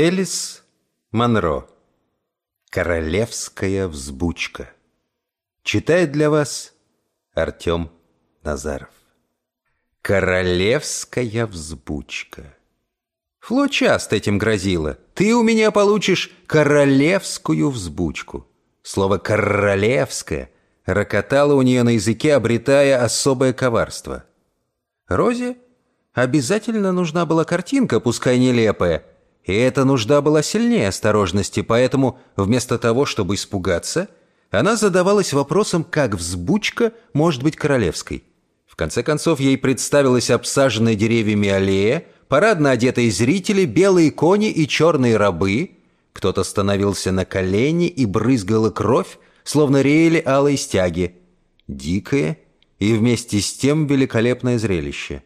Элис Монро. Королевская взбучка. Читает для вас Артем Назаров. Королевская взбучка. Фло часто этим грозила. Ты у меня получишь королевскую взбучку. Слово «королевское» рокотало у нее на языке, обретая особое коварство. Розе обязательно нужна была картинка, пускай нелепая, и эта нужда была сильнее осторожности, поэтому вместо того, чтобы испугаться, она задавалась вопросом, как взбучка может быть королевской. В конце концов, ей представилась обсаженная деревьями аллея, парадно одетые зрители, белые кони и черные рабы. Кто-то становился на колени и брызгала кровь, словно реяли алые стяги. Дикое и вместе с тем великолепное зрелище.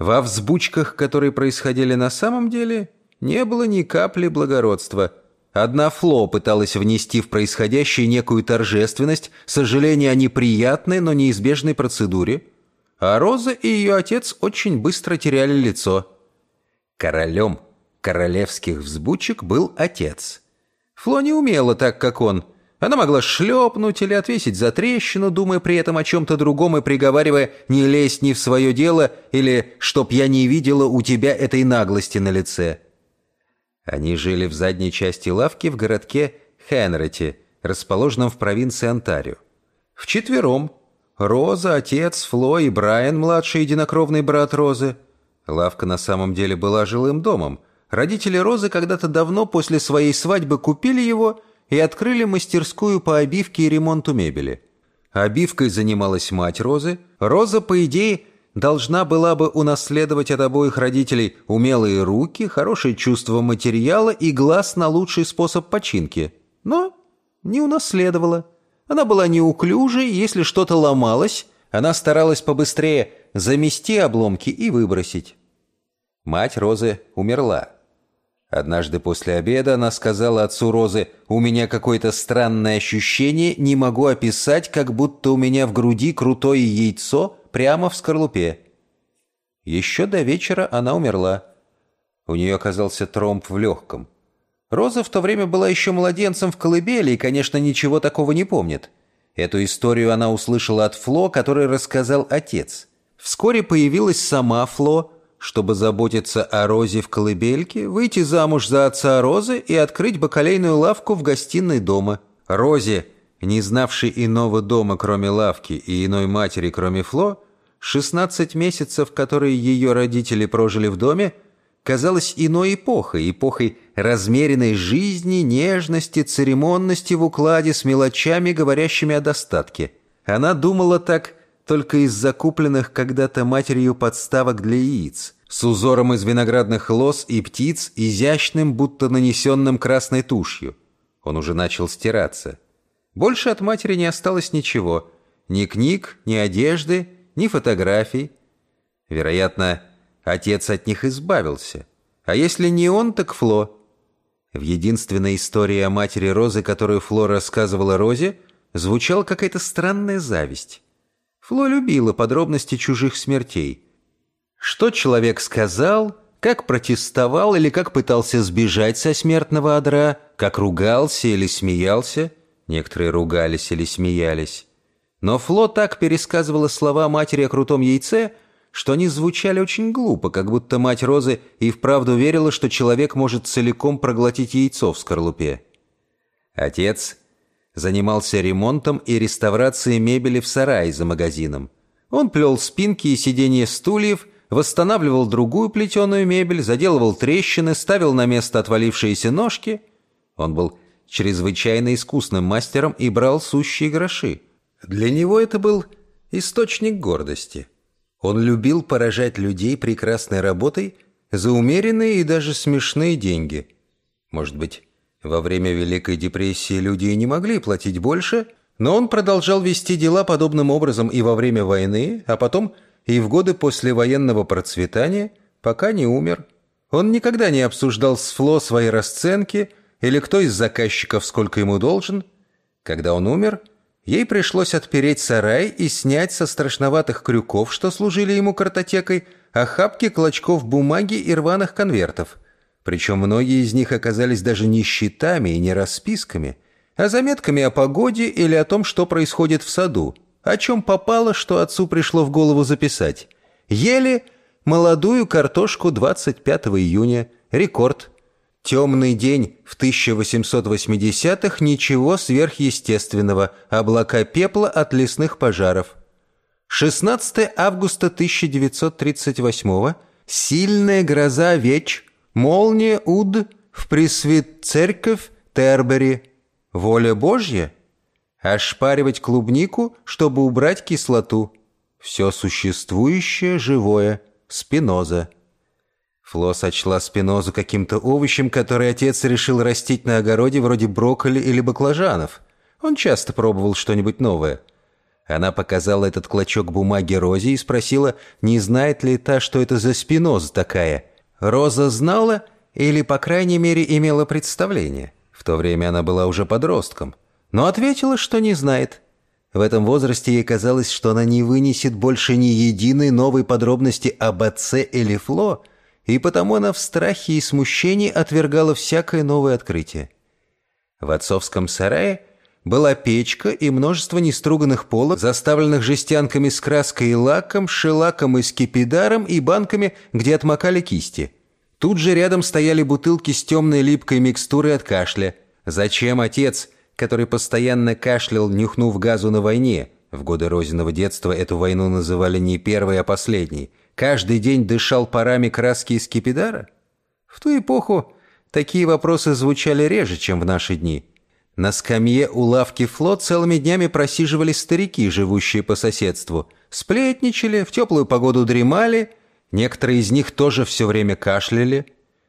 Во взбучках, которые происходили на самом деле, не было ни капли благородства. Одна Фло пыталась внести в происходящее некую торжественность, сожаление о неприятной, но неизбежной процедуре, а Роза и ее отец очень быстро теряли лицо. Королем королевских взбучек был отец. Фло не умела так, как он. Она могла шлепнуть или отвесить за трещину, думая при этом о чем-то другом и приговаривая «не лезь ни в свое дело» или «чтоб я не видела у тебя этой наглости на лице». Они жили в задней части лавки в городке Хенрете, расположенном в провинции Онтарио. Вчетвером – Роза, отец, Фло и Брайан, младший единокровный брат Розы – Лавка на самом деле была жилым домом. Родители Розы когда-то давно после своей свадьбы купили его и открыли мастерскую по обивке и ремонту мебели. Обивкой занималась мать Розы. Роза, по идее, должна была бы унаследовать от обоих родителей умелые руки, хорошее чувство материала и глаз на лучший способ починки. Но не унаследовала. Она была неуклюжей, если что-то ломалось, она старалась побыстрее замести обломки и выбросить. Мать Розы умерла. Однажды после обеда она сказала отцу Розы, «У меня какое-то странное ощущение, не могу описать, как будто у меня в груди крутое яйцо прямо в скорлупе». Еще до вечера она умерла. У нее оказался тромб в легком. Роза в то время была еще младенцем в колыбели и, конечно, ничего такого не помнит. Эту историю она услышала от Фло, который рассказал отец. Вскоре появилась сама Фло, чтобы заботиться о Розе в колыбельке, выйти замуж за отца Розы и открыть бакалейную лавку в гостиной дома. Розе, не знавшей иного дома, кроме лавки, и иной матери, кроме Фло, 16 месяцев, которые ее родители прожили в доме, казалось иной эпохой, эпохой размеренной жизни, нежности, церемонности в укладе с мелочами, говорящими о достатке. Она думала так только из закупленных когда-то матерью подставок для яиц, с узором из виноградных лоз и птиц, изящным, будто нанесенным красной тушью. Он уже начал стираться. Больше от матери не осталось ничего. Ни книг, ни одежды, ни фотографий. Вероятно, Отец от них избавился. А если не он, так Фло. В единственной истории о матери Розы, которую Фло рассказывала Розе, звучала какая-то странная зависть. Фло любила подробности чужих смертей. Что человек сказал, как протестовал или как пытался сбежать со смертного одра, как ругался или смеялся. Некоторые ругались или смеялись. Но Фло так пересказывала слова матери о крутом яйце, что они звучали очень глупо, как будто мать Розы и вправду верила, что человек может целиком проглотить яйцо в скорлупе. Отец занимался ремонтом и реставрацией мебели в сарае за магазином. Он плел спинки и сиденья стульев, восстанавливал другую плетеную мебель, заделывал трещины, ставил на место отвалившиеся ножки. Он был чрезвычайно искусным мастером и брал сущие гроши. Для него это был источник гордости. Он любил поражать людей прекрасной работой за умеренные и даже смешные деньги. Может быть, во время Великой депрессии люди и не могли платить больше, но он продолжал вести дела подобным образом и во время войны, а потом и в годы после военного процветания, пока не умер. Он никогда не обсуждал с Фло свои расценки или кто из заказчиков сколько ему должен. Когда он умер – Ей пришлось отпереть сарай и снять со страшноватых крюков, что служили ему картотекой, охапки клочков бумаги и рваных конвертов. Причем многие из них оказались даже не счетами и не расписками, а заметками о погоде или о том, что происходит в саду, о чем попало, что отцу пришло в голову записать. Ели молодую картошку 25 июня, рекорд. Темный день в 1880-х, ничего сверхъестественного, облака пепла от лесных пожаров. 16 августа 1938 сильная гроза веч, молния уд в пресвит церковь Тербери. Воля Божья? Ошпаривать клубнику, чтобы убрать кислоту. Все существующее живое – Спиноза. Фло сочла спинозу каким-то овощем, который отец решил растить на огороде вроде брокколи или баклажанов. Он часто пробовал что-нибудь новое. Она показала этот клочок бумаги Розе и спросила, не знает ли та, что это за спиноза такая. Роза знала или, по крайней мере, имела представление. В то время она была уже подростком. Но ответила, что не знает. В этом возрасте ей казалось, что она не вынесет больше ни единой новой подробности об отце или Фло, и потому она в страхе и смущении отвергала всякое новое открытие. В отцовском сарае была печка и множество неструганных полок, заставленных жестянками с краской и лаком, шелаком и скипидаром и банками, где отмокали кисти. Тут же рядом стояли бутылки с темной липкой микстурой от кашля. Зачем отец – который постоянно кашлял, нюхнув газу на войне. В годы Розиного детства эту войну называли не первой, а последней. Каждый день дышал парами краски из кипидара? В ту эпоху такие вопросы звучали реже, чем в наши дни. На скамье у лавки флот целыми днями просиживали старики, живущие по соседству. Сплетничали, в теплую погоду дремали, некоторые из них тоже все время кашляли.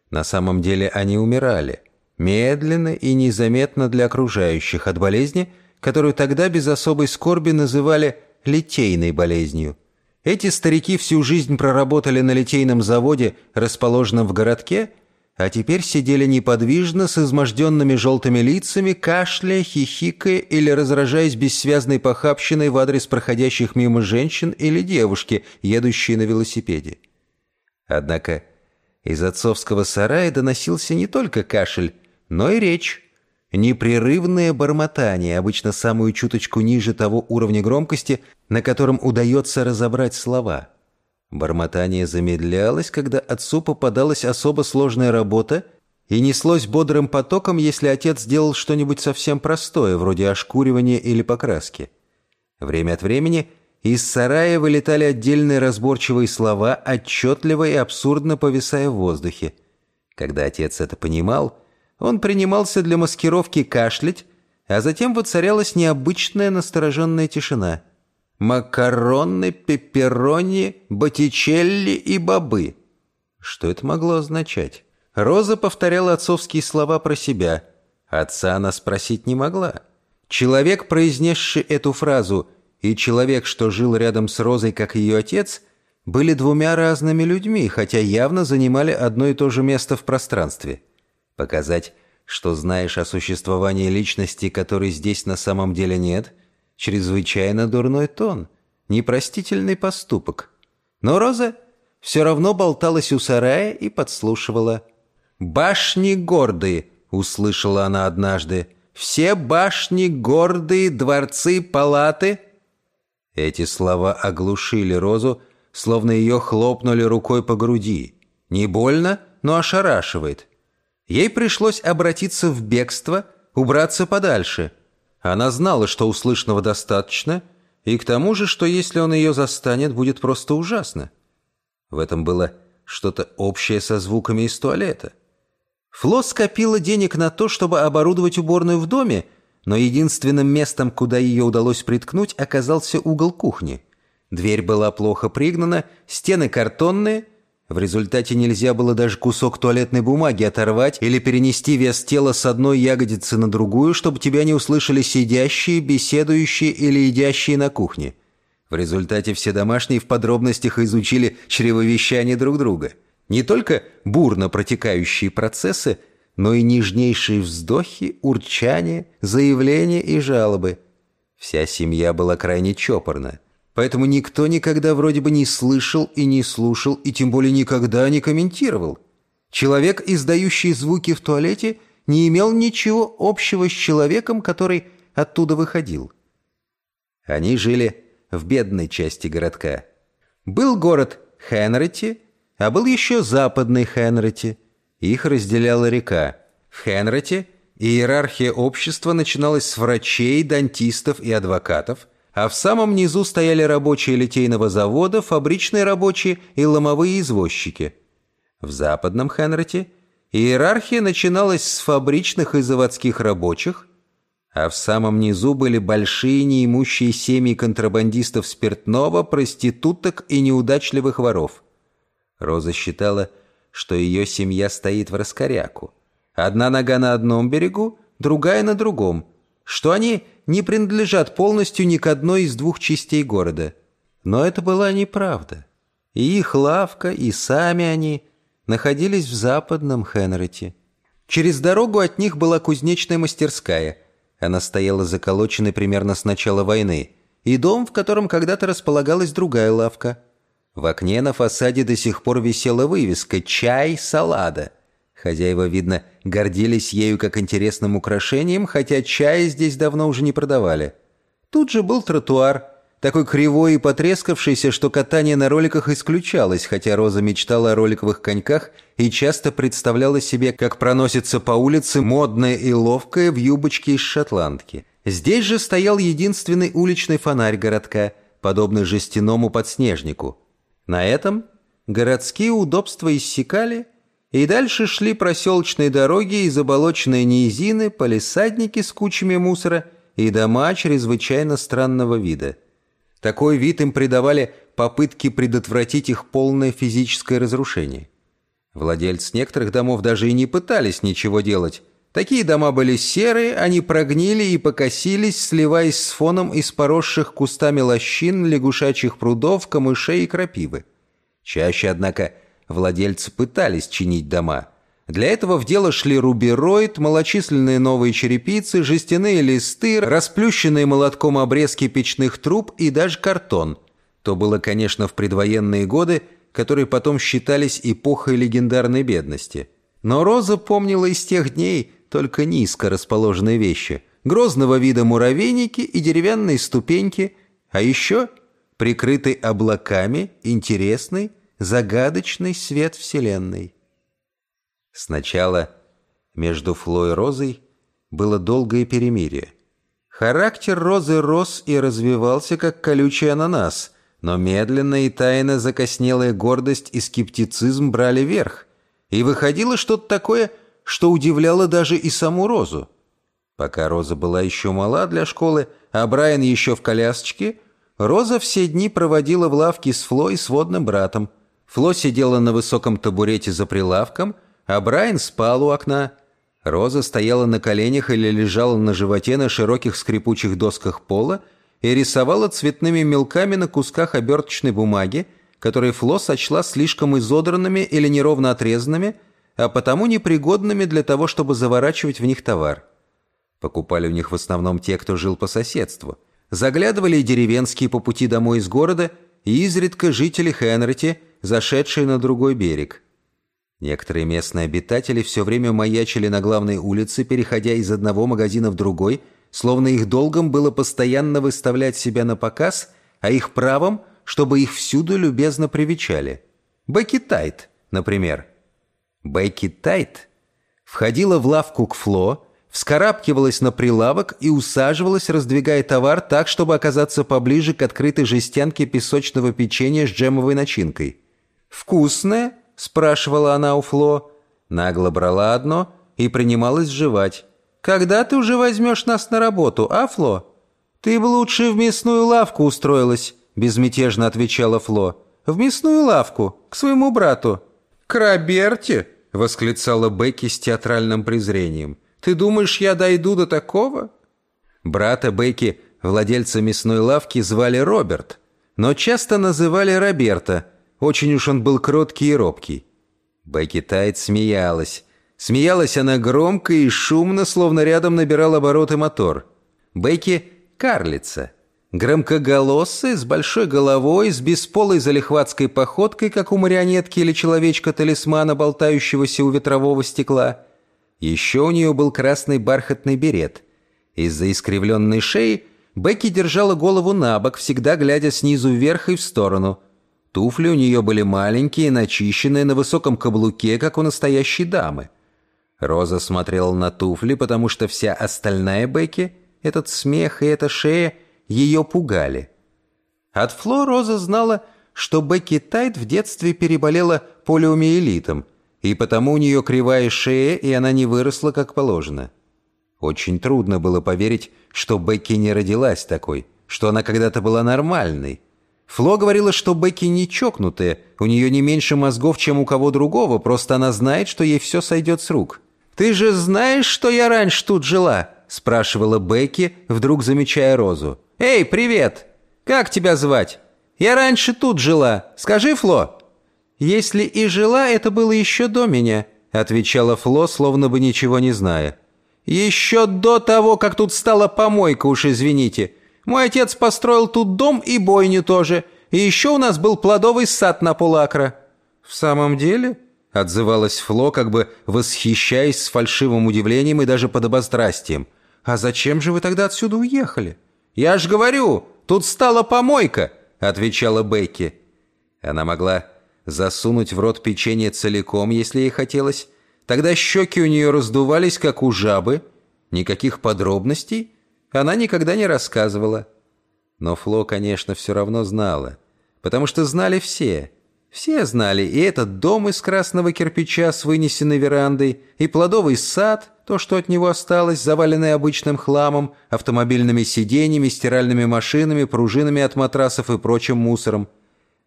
На самом деле они умирали медленно и незаметно для окружающих от болезни, которую тогда без особой скорби называли литейной болезнью. Эти старики всю жизнь проработали на литейном заводе, расположенном в городке, а теперь сидели неподвижно с изможденными желтыми лицами, кашляя, хихикая или разражаясь бессвязной похабщиной в адрес проходящих мимо женщин или девушки, едущие на велосипеде. Однако из отцовского сарая доносился не только кашель, но и речь. Непрерывное бормотание, обычно самую чуточку ниже того уровня громкости, на котором удается разобрать слова. Бормотание замедлялось, когда отцу попадалась особо сложная работа, и неслось бодрым потоком, если отец сделал что-нибудь совсем простое, вроде ошкуривания или покраски. Время от времени из сарая вылетали отдельные разборчивые слова, отчетливо и абсурдно повисая в воздухе. Когда отец это понимал – он принимался для маскировки кашлять, а затем воцарялась необычная настороженная тишина. Макароны, пепперони, боттичелли и бобы. Что это могло означать? Роза повторяла отцовские слова про себя. Отца она спросить не могла. Человек, произнесший эту фразу, и человек, что жил рядом с Розой, как ее отец, были двумя разными людьми, хотя явно занимали одно и то же место в пространстве – Показать, что знаешь о существовании личности, которой здесь на самом деле нет, чрезвычайно дурной тон, непростительный поступок. Но Роза все равно болталась у сарая и подслушивала. «Башни гордые!» — услышала она однажды. «Все башни гордые, дворцы, палаты!» Эти слова оглушили Розу, словно ее хлопнули рукой по груди. Не больно, но ошарашивает. Ей пришлось обратиться в бегство, убраться подальше. Она знала, что услышанного достаточно, и к тому же, что если он ее застанет, будет просто ужасно. В этом было что-то общее со звуками из туалета. Фло скопила денег на то, чтобы оборудовать уборную в доме, но единственным местом, куда ее удалось приткнуть, оказался угол кухни. Дверь была плохо пригнана, стены картонные — в результате нельзя было даже кусок туалетной бумаги оторвать или перенести вес тела с одной ягодицы на другую, чтобы тебя не услышали сидящие, беседующие или едящие на кухне. В результате все домашние в подробностях изучили чревовещание друг друга. Не только бурно протекающие процессы, но и нежнейшие вздохи, урчания, заявления и жалобы. Вся семья была крайне чопорна. Поэтому никто никогда вроде бы не слышал и не слушал, и тем более никогда не комментировал. Человек, издающий звуки в туалете, не имел ничего общего с человеком, который оттуда выходил. Они жили в бедной части городка. Был город Хенрити, а был еще западный Хенрити. Их разделяла река. В Хенрити иерархия общества начиналась с врачей, дантистов и адвокатов, а в самом низу стояли рабочие литейного завода, фабричные рабочие и ломовые извозчики – в западном Хенрете иерархия начиналась с фабричных и заводских рабочих, а в самом низу были большие неимущие семьи контрабандистов спиртного, проституток и неудачливых воров. Роза считала, что ее семья стоит в раскоряку. Одна нога на одном берегу, другая на другом, что они не принадлежат полностью ни к одной из двух частей города. Но это была неправда. И их лавка, и сами они – находились в западном Хенрете. Через дорогу от них была кузнечная мастерская. Она стояла заколоченной примерно с начала войны. И дом, в котором когда-то располагалась другая лавка. В окне на фасаде до сих пор висела вывеска «Чай Салада». Хозяева, видно, гордились ею как интересным украшением, хотя чая здесь давно уже не продавали. Тут же был тротуар – такой кривой и потрескавшийся, что катание на роликах исключалось, хотя Роза мечтала о роликовых коньках и часто представляла себе, как проносится по улице модная и ловкая в юбочке из шотландки. Здесь же стоял единственный уличный фонарь городка, подобный жестяному подснежнику. На этом городские удобства иссякали, и дальше шли проселочные дороги и заболоченные низины, полисадники с кучами мусора и дома чрезвычайно странного вида – такой вид им придавали попытки предотвратить их полное физическое разрушение. Владельцы некоторых домов даже и не пытались ничего делать. Такие дома были серые, они прогнили и покосились, сливаясь с фоном из поросших кустами лощин, лягушачьих прудов, камышей и крапивы. Чаще, однако, владельцы пытались чинить дома – для этого в дело шли рубероид, малочисленные новые черепицы, жестяные листы, расплющенные молотком обрезки печных труб и даже картон. То было, конечно, в предвоенные годы, которые потом считались эпохой легендарной бедности. Но Роза помнила из тех дней только низко расположенные вещи. Грозного вида муравейники и деревянные ступеньки, а еще прикрытый облаками интересный, загадочный свет Вселенной. Сначала между Фло и Розой было долгое перемирие. Характер Розы рос и развивался, как колючий ананас, но медленно и тайно закоснелая гордость и скептицизм брали верх, и выходило что-то такое, что удивляло даже и саму Розу. Пока Роза была еще мала для школы, а Брайан еще в колясочке, Роза все дни проводила в лавке с Фло и сводным братом. Фло сидела на высоком табурете за прилавком, а Брайан спал у окна. Роза стояла на коленях или лежала на животе на широких скрипучих досках пола и рисовала цветными мелками на кусках оберточной бумаги, которые Фло сочла слишком изодранными или неровно отрезанными, а потому непригодными для того, чтобы заворачивать в них товар. Покупали у них в основном те, кто жил по соседству. Заглядывали и деревенские по пути домой из города, и изредка жители Хенрити, зашедшие на другой берег. Некоторые местные обитатели все время маячили на главной улице, переходя из одного магазина в другой, словно их долгом было постоянно выставлять себя на показ, а их правом, чтобы их всюду любезно привечали. Бекки Тайт, например. Бекки Тайт входила в лавку к Фло, вскарабкивалась на прилавок и усаживалась, раздвигая товар так, чтобы оказаться поближе к открытой жестянке песочного печенья с джемовой начинкой. «Вкусное?» — спрашивала она у Фло. Нагло брала одно и принималась жевать. «Когда ты уже возьмешь нас на работу, а, Фло?» «Ты бы лучше в мясную лавку устроилась», — безмятежно отвечала Фло. «В мясную лавку, к своему брату». «К Роберте?» — восклицала Бекки с театральным презрением. «Ты думаешь, я дойду до такого?» Брата Бекки, владельца мясной лавки, звали Роберт, но часто называли Роберта — очень уж он был кроткий и робкий. Бекки смеялась. Смеялась она громко и шумно, словно рядом набирал обороты мотор. Бекки — карлица. Громкоголосый, с большой головой, с бесполой залихватской походкой, как у марионетки или человечка-талисмана, болтающегося у ветрового стекла. Еще у нее был красный бархатный берет. Из-за искривленной шеи Бекки держала голову на бок, всегда глядя снизу вверх и в сторону. Туфли у нее были маленькие, начищенные, на высоком каблуке, как у настоящей дамы. Роза смотрела на туфли, потому что вся остальная Бекки, этот смех и эта шея, ее пугали. От Фло Роза знала, что Бекки Тайт в детстве переболела полиомиелитом, и потому у нее кривая шея, и она не выросла как положено. Очень трудно было поверить, что Бекки не родилась такой, что она когда-то была нормальной. Фло говорила, что Бекки не чокнутая, у нее не меньше мозгов, чем у кого другого, просто она знает, что ей все сойдет с рук. «Ты же знаешь, что я раньше тут жила?» – спрашивала Бекки, вдруг замечая Розу. «Эй, привет! Как тебя звать? Я раньше тут жила. Скажи, Фло!» «Если и жила, это было еще до меня», – отвечала Фло, словно бы ничего не зная. «Еще до того, как тут стала помойка, уж извините. Мой отец построил тут дом и бойню тоже. И еще у нас был плодовый сад на полакра». «В самом деле?» — отзывалась Фло, как бы восхищаясь с фальшивым удивлением и даже подобострастием. «А зачем же вы тогда отсюда уехали?» «Я ж говорю, тут стала помойка», — отвечала Бекки. Она могла засунуть в рот печенье целиком, если ей хотелось, Тогда щеки у нее раздувались, как у жабы. Никаких подробностей она никогда не рассказывала. Но Фло, конечно, все равно знала. Потому что знали все. Все знали и этот дом из красного кирпича с вынесенной верандой, и плодовый сад, то, что от него осталось, заваленный обычным хламом, автомобильными сиденьями, стиральными машинами, пружинами от матрасов и прочим мусором.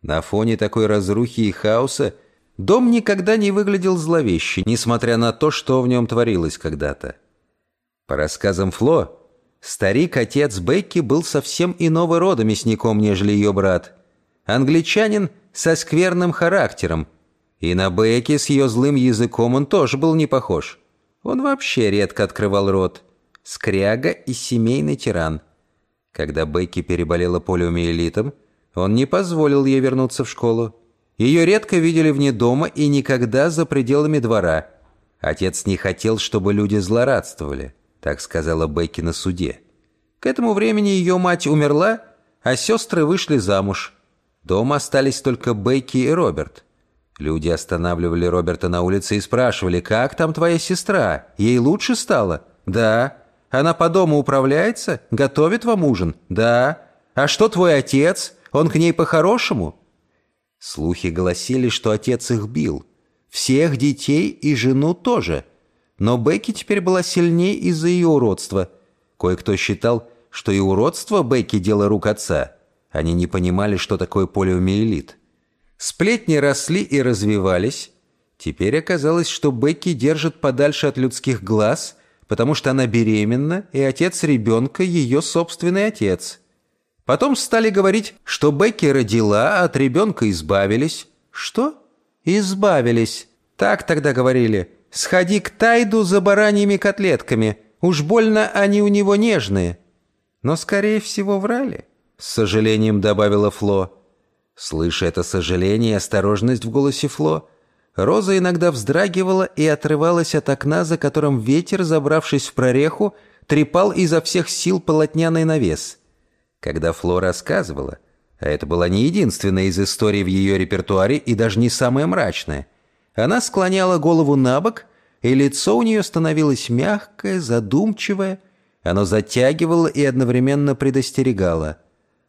На фоне такой разрухи и хаоса Дом никогда не выглядел зловеще, несмотря на то, что в нем творилось когда-то. По рассказам Фло, старик-отец Бекки был совсем иного рода мясником, нежели ее брат. Англичанин со скверным характером. И на Бекки с ее злым языком он тоже был не похож. Он вообще редко открывал рот. Скряга и семейный тиран. Когда Бекки переболела полиомиелитом, он не позволил ей вернуться в школу. Ее редко видели вне дома и никогда за пределами двора. Отец не хотел, чтобы люди злорадствовали, так сказала Бекки на суде. К этому времени ее мать умерла, а сестры вышли замуж. Дома остались только Бекки и Роберт. Люди останавливали Роберта на улице и спрашивали, «Как там твоя сестра? Ей лучше стало?» «Да». «Она по дому управляется? Готовит вам ужин?» «Да». «А что твой отец? Он к ней по-хорошему?» Слухи гласили, что отец их бил. Всех детей и жену тоже. Но Бекки теперь была сильнее из-за ее уродства. Кое-кто считал, что и уродство Бекки – дело рук отца. Они не понимали, что такое полиомиелит. Сплетни росли и развивались. Теперь оказалось, что Бекки держит подальше от людских глаз, потому что она беременна, и отец ребенка – ее собственный отец – Потом стали говорить, что Бекки родила, а от ребенка избавились. Что? Избавились. Так тогда говорили. Сходи к Тайду за бараньими котлетками. Уж больно они у него нежные. Но, скорее всего, врали. С сожалением добавила Фло. Слыша это сожаление и осторожность в голосе Фло, Роза иногда вздрагивала и отрывалась от окна, за которым ветер, забравшись в прореху, трепал изо всех сил полотняный навес – когда Фло рассказывала, а это была не единственная из историй в ее репертуаре и даже не самая мрачная, она склоняла голову на бок, и лицо у нее становилось мягкое, задумчивое, оно затягивало и одновременно предостерегало.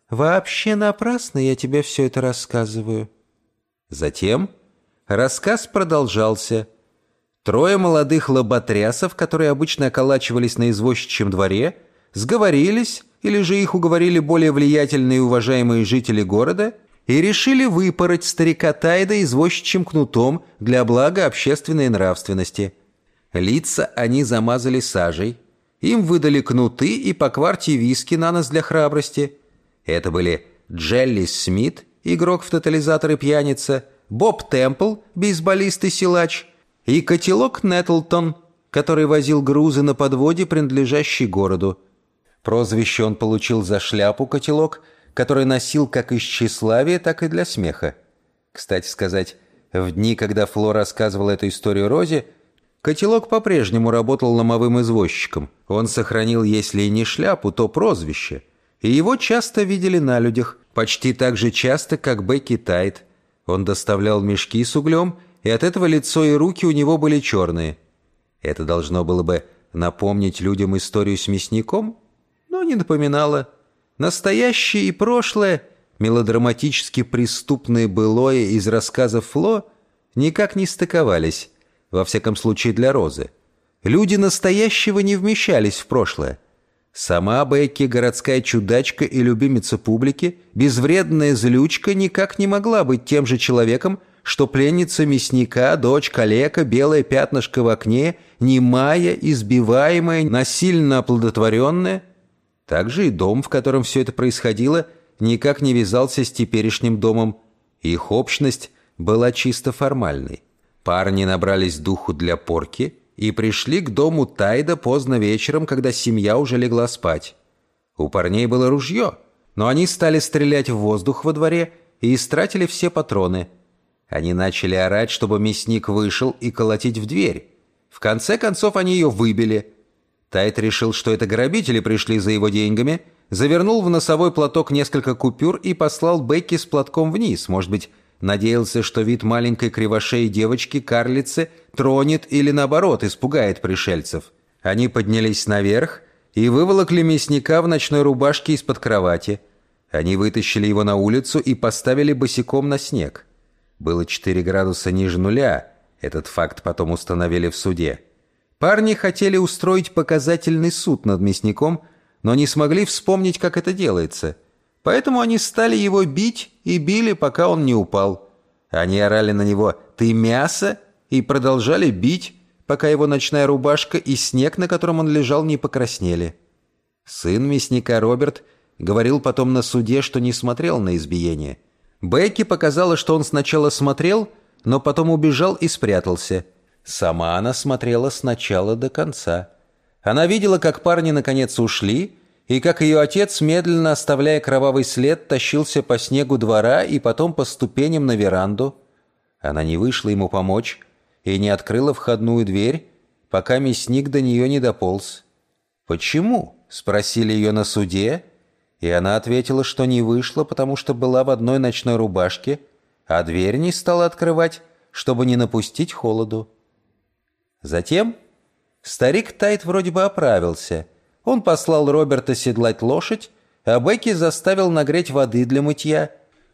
«Вообще напрасно я тебе все это рассказываю». Затем рассказ продолжался. Трое молодых лоботрясов, которые обычно околачивались на извозчичьем дворе, сговорились или же их уговорили более влиятельные и уважаемые жители города и решили выпороть старика Тайда извозчичьим кнутом для блага общественной нравственности. Лица они замазали сажей, им выдали кнуты и по кварте виски на нос для храбрости. Это были Джелли Смит, игрок в тотализатор пьяница, Боб Темпл, бейсболист и силач, и котелок Нетлтон, который возил грузы на подводе, принадлежащий городу. Прозвище он получил за шляпу котелок, который носил как из тщеславия, так и для смеха. Кстати сказать, в дни, когда Фло рассказывала эту историю Розе, котелок по-прежнему работал ломовым извозчиком. Он сохранил, если и не шляпу, то прозвище. И его часто видели на людях, почти так же часто, как Бекки Тайт. Он доставлял мешки с углем, и от этого лицо и руки у него были черные. Это должно было бы напомнить людям историю с мясником, но не напоминало. Настоящее и прошлое, мелодраматически преступное былое из рассказов Фло, никак не стыковались, во всяком случае для Розы. Люди настоящего не вмещались в прошлое. Сама Бекки, городская чудачка и любимица публики, безвредная злючка, никак не могла быть тем же человеком, что пленница мясника, дочь калека, белое пятнышко в окне, немая, избиваемая, насильно оплодотворенная. Также и дом, в котором все это происходило, никак не вязался с теперешним домом. Их общность была чисто формальной. Парни набрались духу для порки – и пришли к дому Тайда поздно вечером, когда семья уже легла спать. У парней было ружье, но они стали стрелять в воздух во дворе и истратили все патроны. Они начали орать, чтобы мясник вышел и колотить в дверь. В конце концов они ее выбили. Тайд решил, что это грабители пришли за его деньгами, завернул в носовой платок несколько купюр и послал Бекки с платком вниз, может быть, Надеялся, что вид маленькой кривошеей девочки-карлицы тронет или, наоборот, испугает пришельцев. Они поднялись наверх и выволокли мясника в ночной рубашке из-под кровати. Они вытащили его на улицу и поставили босиком на снег. Было 4 градуса ниже нуля. Этот факт потом установили в суде. Парни хотели устроить показательный суд над мясником, но не смогли вспомнить, как это делается – Поэтому они стали его бить и били, пока он не упал. Они орали на него «Ты мясо?» и продолжали бить, пока его ночная рубашка и снег, на котором он лежал, не покраснели. Сын мясника Роберт говорил потом на суде, что не смотрел на избиение. Бекки показала, что он сначала смотрел, но потом убежал и спрятался. Сама она смотрела сначала до конца. Она видела, как парни наконец ушли, и как ее отец, медленно оставляя кровавый след, тащился по снегу двора и потом по ступеням на веранду. Она не вышла ему помочь и не открыла входную дверь, пока мясник до нее не дополз. «Почему?» — спросили ее на суде, и она ответила, что не вышла, потому что была в одной ночной рубашке, а дверь не стала открывать, чтобы не напустить холоду. Затем старик Тайт вроде бы оправился — он послал Роберта седлать лошадь, а Бекки заставил нагреть воды для мытья.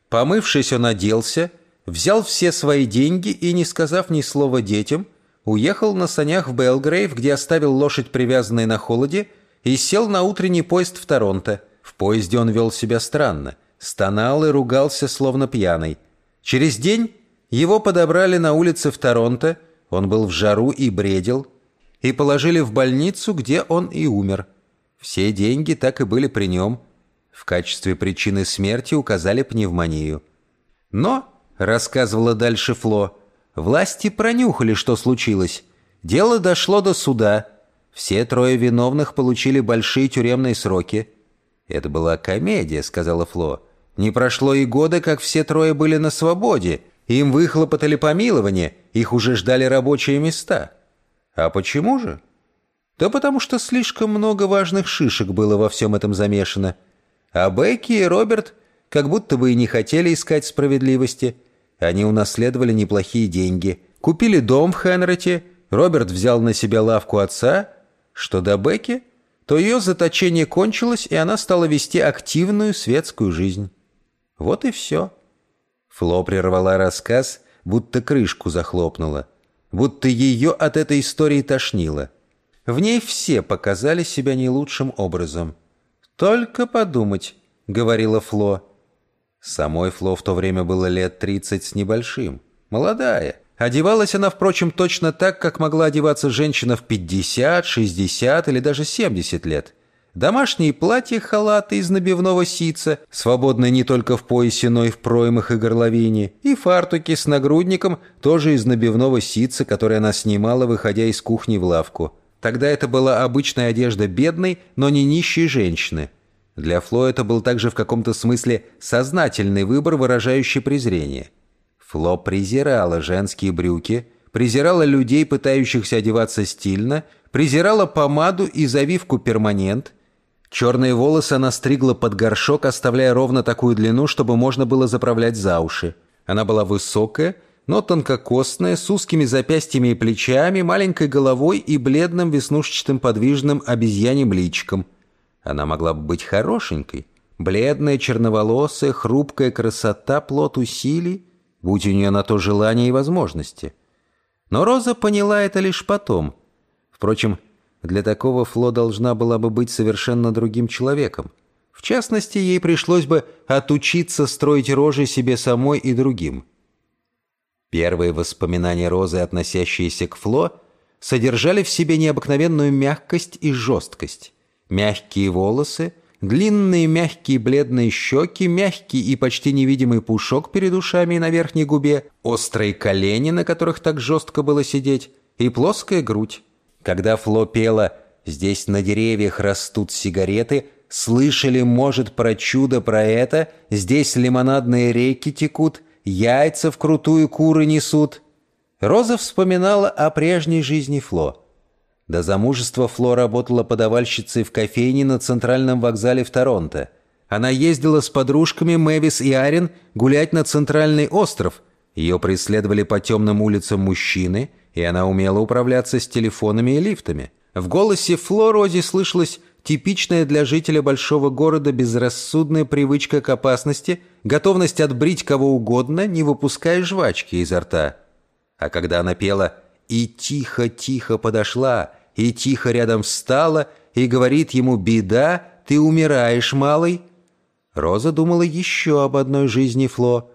Помывшись, он оделся, взял все свои деньги и, не сказав ни слова детям, уехал на санях в Белгрейв, где оставил лошадь, привязанной на холоде, и сел на утренний поезд в Торонто. В поезде он вел себя странно, стонал и ругался, словно пьяный. Через день его подобрали на улице в Торонто, он был в жару и бредил, и положили в больницу, где он и умер. Все деньги так и были при нем. В качестве причины смерти указали пневмонию. Но, рассказывала дальше Фло, власти пронюхали, что случилось. Дело дошло до суда. Все трое виновных получили большие тюремные сроки. «Это была комедия», — сказала Фло. «Не прошло и года, как все трое были на свободе. Им выхлопотали помилование, их уже ждали рабочие места». «А почему же?» Да потому что слишком много важных шишек было во всем этом замешано. А Бекки и Роберт как будто бы и не хотели искать справедливости. Они унаследовали неплохие деньги. Купили дом в Хенрете, Роберт взял на себя лавку отца. Что до Бекки, то ее заточение кончилось, и она стала вести активную светскую жизнь. Вот и все. Фло прервала рассказ, будто крышку захлопнула. Будто ее от этой истории тошнило. В ней все показали себя не лучшим образом. «Только подумать», — говорила Фло. Самой Фло в то время было лет тридцать с небольшим. Молодая. Одевалась она, впрочем, точно так, как могла одеваться женщина в 50, 60 или даже 70 лет. Домашние платья-халаты из набивного сица, свободные не только в поясе, но и в проймах и горловине, и фартуки с нагрудником, тоже из набивного сица, который она снимала, выходя из кухни в лавку. Тогда это была обычная одежда бедной, но не нищей женщины. Для Фло это был также в каком-то смысле сознательный выбор, выражающий презрение. Фло презирала женские брюки, презирала людей, пытающихся одеваться стильно, презирала помаду и завивку перманент. Черные волосы она стригла под горшок, оставляя ровно такую длину, чтобы можно было заправлять за уши. Она была высокая, но тонкокостная, с узкими запястьями и плечами, маленькой головой и бледным веснушчатым подвижным обезьяньим личиком. Она могла бы быть хорошенькой. Бледная, черноволосая, хрупкая красота, плод усилий, будь у нее на то желание и возможности. Но Роза поняла это лишь потом. Впрочем, для такого Фло должна была бы быть совершенно другим человеком. В частности, ей пришлось бы отучиться строить рожи себе самой и другим. Первые воспоминания Розы, относящиеся к Фло, содержали в себе необыкновенную мягкость и жесткость. Мягкие волосы, длинные мягкие бледные щеки, мягкий и почти невидимый пушок перед ушами и на верхней губе, острые колени, на которых так жестко было сидеть, и плоская грудь. Когда Фло пела «Здесь на деревьях растут сигареты», слышали, может, про чудо про это, здесь лимонадные реки текут, яйца в крутую куры несут. Роза вспоминала о прежней жизни Фло. До замужества Фло работала подавальщицей в кофейне на центральном вокзале в Торонто. Она ездила с подружками Мэвис и Арен гулять на центральный остров. Ее преследовали по темным улицам мужчины – и она умела управляться с телефонами и лифтами. В голосе Фло Рози слышалась типичная для жителя большого города безрассудная привычка к опасности, готовность отбрить кого угодно, не выпуская жвачки изо рта. А когда она пела «И тихо-тихо подошла», и тихо рядом встала, и говорит ему «Беда, ты умираешь, малый», Роза думала еще об одной жизни Фло.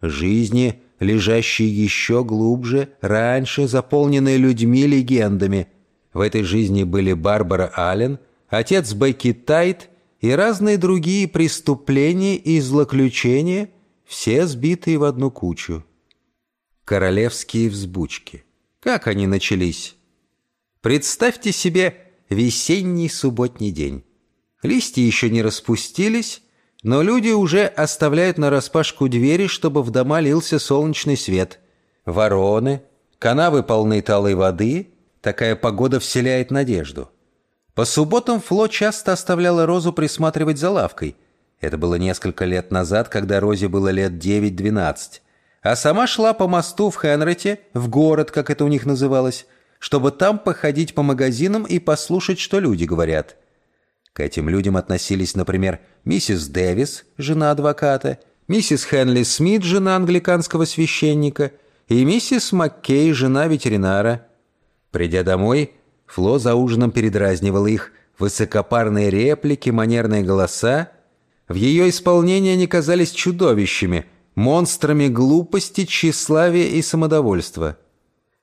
Жизни, лежащие еще глубже, раньше заполненные людьми-легендами. В этой жизни были Барбара Аллен, отец Бекки Тайт и разные другие преступления и злоключения, все сбитые в одну кучу. Королевские взбучки. Как они начались? Представьте себе весенний субботний день. Листья еще не распустились, но люди уже оставляют нараспашку двери, чтобы в дома лился солнечный свет. Вороны, канавы полны талой воды. Такая погода вселяет надежду. По субботам Фло часто оставляла Розу присматривать за лавкой. Это было несколько лет назад, когда Розе было лет 9-12. А сама шла по мосту в Хенрете, в город, как это у них называлось, чтобы там походить по магазинам и послушать, что люди говорят – к этим людям относились, например, миссис Дэвис, жена адвоката, миссис Хенли Смит, жена англиканского священника, и миссис Маккей, жена ветеринара. Придя домой, Фло за ужином передразнивала их высокопарные реплики, манерные голоса. В ее исполнении они казались чудовищами, монстрами глупости, тщеславия и самодовольства.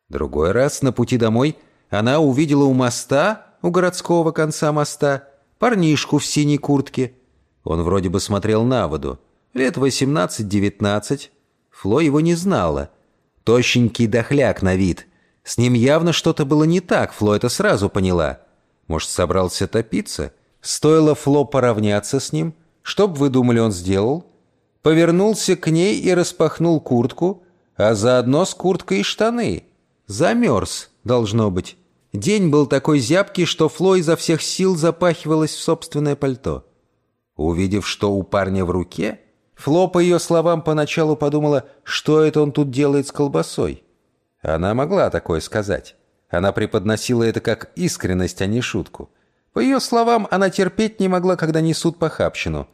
Другой раз на пути домой она увидела у моста, у городского конца моста, парнишку в синей куртке. Он вроде бы смотрел на воду. Лет 18-19. Фло его не знала. Тощенький дохляк на вид. С ним явно что-то было не так, Фло это сразу поняла. Может, собрался топиться? Стоило Фло поравняться с ним. Что бы вы думали, он сделал? Повернулся к ней и распахнул куртку, а заодно с курткой и штаны. Замерз, должно быть. День был такой зябкий, что Фло изо всех сил запахивалась в собственное пальто. Увидев, что у парня в руке, Фло, по ее словам, поначалу подумала, что это он тут делает с колбасой. Она могла такое сказать. Она преподносила это как искренность, а не шутку. По ее словам, она терпеть не могла, когда несут похабщину.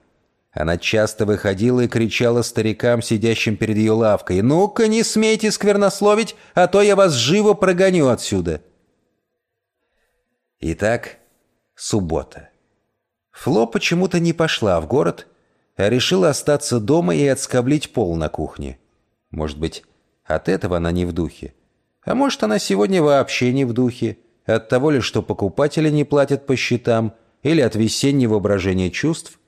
Она часто выходила и кричала старикам, сидящим перед ее лавкой, «Ну-ка, не смейте сквернословить, а то я вас живо прогоню отсюда!» Итак, суббота. Фло почему-то не пошла в город, а решила остаться дома и отскоблить пол на кухне. Может быть, от этого она не в духе. А может, она сегодня вообще не в духе. От того ли, что покупатели не платят по счетам, или от весеннего брожения чувств.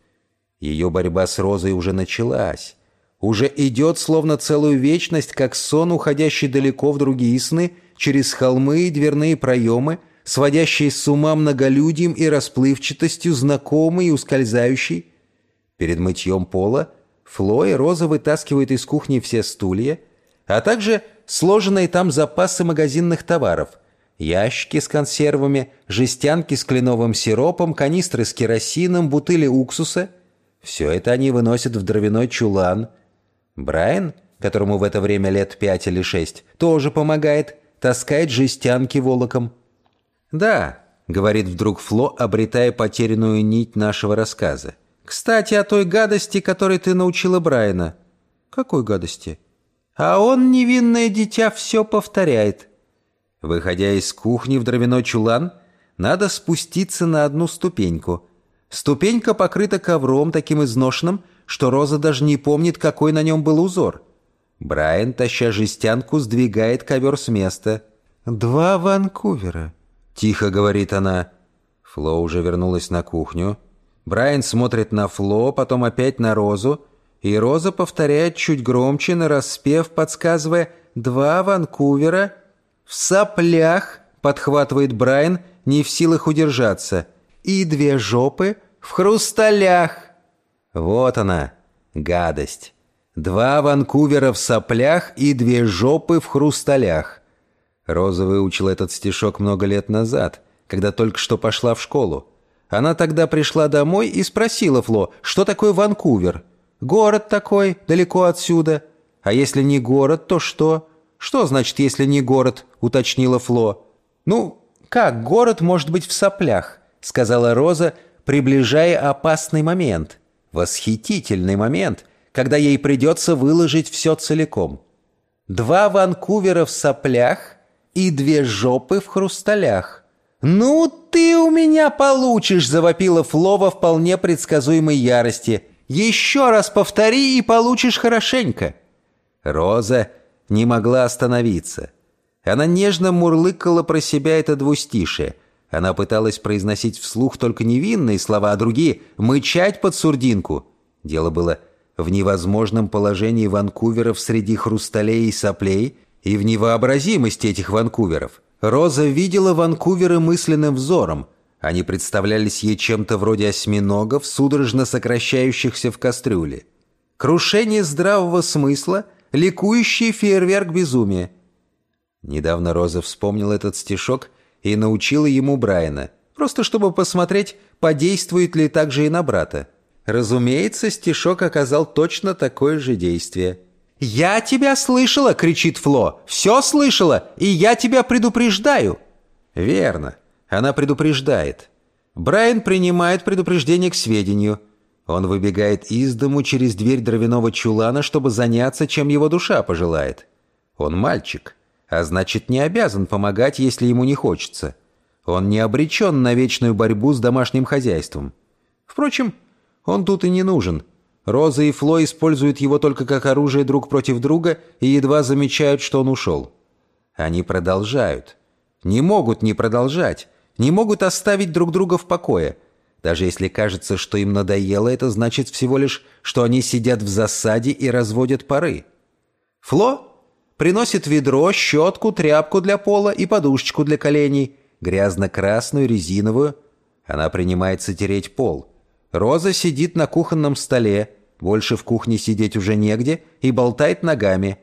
Ее борьба с Розой уже началась. Уже идет словно целую вечность, как сон, уходящий далеко в другие сны, через холмы и дверные проемы – сводящей с ума многолюдием и расплывчатостью, знакомой и ускользающей. Перед мытьем пола Фло и Роза вытаскивают из кухни все стулья, а также сложенные там запасы магазинных товаров – ящики с консервами, жестянки с кленовым сиропом, канистры с керосином, бутыли уксуса. Все это они выносят в дровяной чулан. Брайан, которому в это время лет пять или шесть, тоже помогает, таскает жестянки волоком. «Да», — говорит вдруг Фло, обретая потерянную нить нашего рассказа. «Кстати, о той гадости, которой ты научила Брайана». «Какой гадости?» А он, невинное дитя, все повторяет. Выходя из кухни в дровяной чулан, надо спуститься на одну ступеньку. Ступенька покрыта ковром таким изношенным, что Роза даже не помнит, какой на нем был узор. Брайан, таща жестянку, сдвигает ковер с места. «Два Ванкувера», — тихо говорит она. Фло уже вернулась на кухню. Брайан смотрит на Фло, потом опять на Розу, и Роза повторяет чуть громче, нараспев, подсказывая «два Ванкувера». «В соплях», — подхватывает Брайан, не в силах удержаться. «И две жопы в хрусталях». Вот она, гадость. Два Ванкувера в соплях и две жопы в хрусталях. Роза выучила этот стишок много лет назад, когда только что пошла в школу. Она тогда пришла домой и спросила Фло, что такое Ванкувер. Город такой, далеко отсюда. А если не город, то что? Что значит, если не город, уточнила Фло. Ну, как город может быть в соплях? Сказала Роза, приближая опасный момент. Восхитительный момент, когда ей придется выложить все целиком. Два Ванкувера в соплях и две жопы в хрусталях. «Ну ты у меня получишь!» – завопила Фло во вполне предсказуемой ярости – еще раз повтори и получишь хорошенько». Роза не могла остановиться. Она нежно мурлыкала про себя это двустишие. Она пыталась произносить вслух только невинные слова, а другие — мычать под сурдинку. Дело было в невозможном положении Ванкуверов среди хрусталей и соплей и в невообразимости этих Ванкуверов. Роза видела Ванкуверы мысленным взором — они представлялись ей чем-то вроде осьминогов, судорожно сокращающихся в кастрюле. Крушение здравого смысла, ликующий фейерверк безумия. Недавно Роза вспомнила этот стишок и научила ему Брайана, просто чтобы посмотреть, подействует ли так же и на брата. Разумеется, стишок оказал точно такое же действие. «Я тебя слышала!» — кричит Фло. «Все слышала, и я тебя предупреждаю!» «Верно. Она предупреждает. Брайан принимает предупреждение к сведению. Он выбегает из дому через дверь дровяного чулана, чтобы заняться, чем его душа пожелает. Он мальчик, а значит не обязан помогать, если ему не хочется. Он не обречен на вечную борьбу с домашним хозяйством. Впрочем, он тут и не нужен. Роза и Фло используют его только как оружие друг против друга и едва замечают, что он ушел. Они продолжают. Не могут не продолжать не могут оставить друг друга в покое. Даже если кажется, что им надоело, это значит всего лишь, что они сидят в засаде и разводят пары. Фло приносит ведро, щетку, тряпку для пола и подушечку для коленей, грязно-красную, резиновую. Она принимается тереть пол. Роза сидит на кухонном столе, больше в кухне сидеть уже негде, и болтает ногами.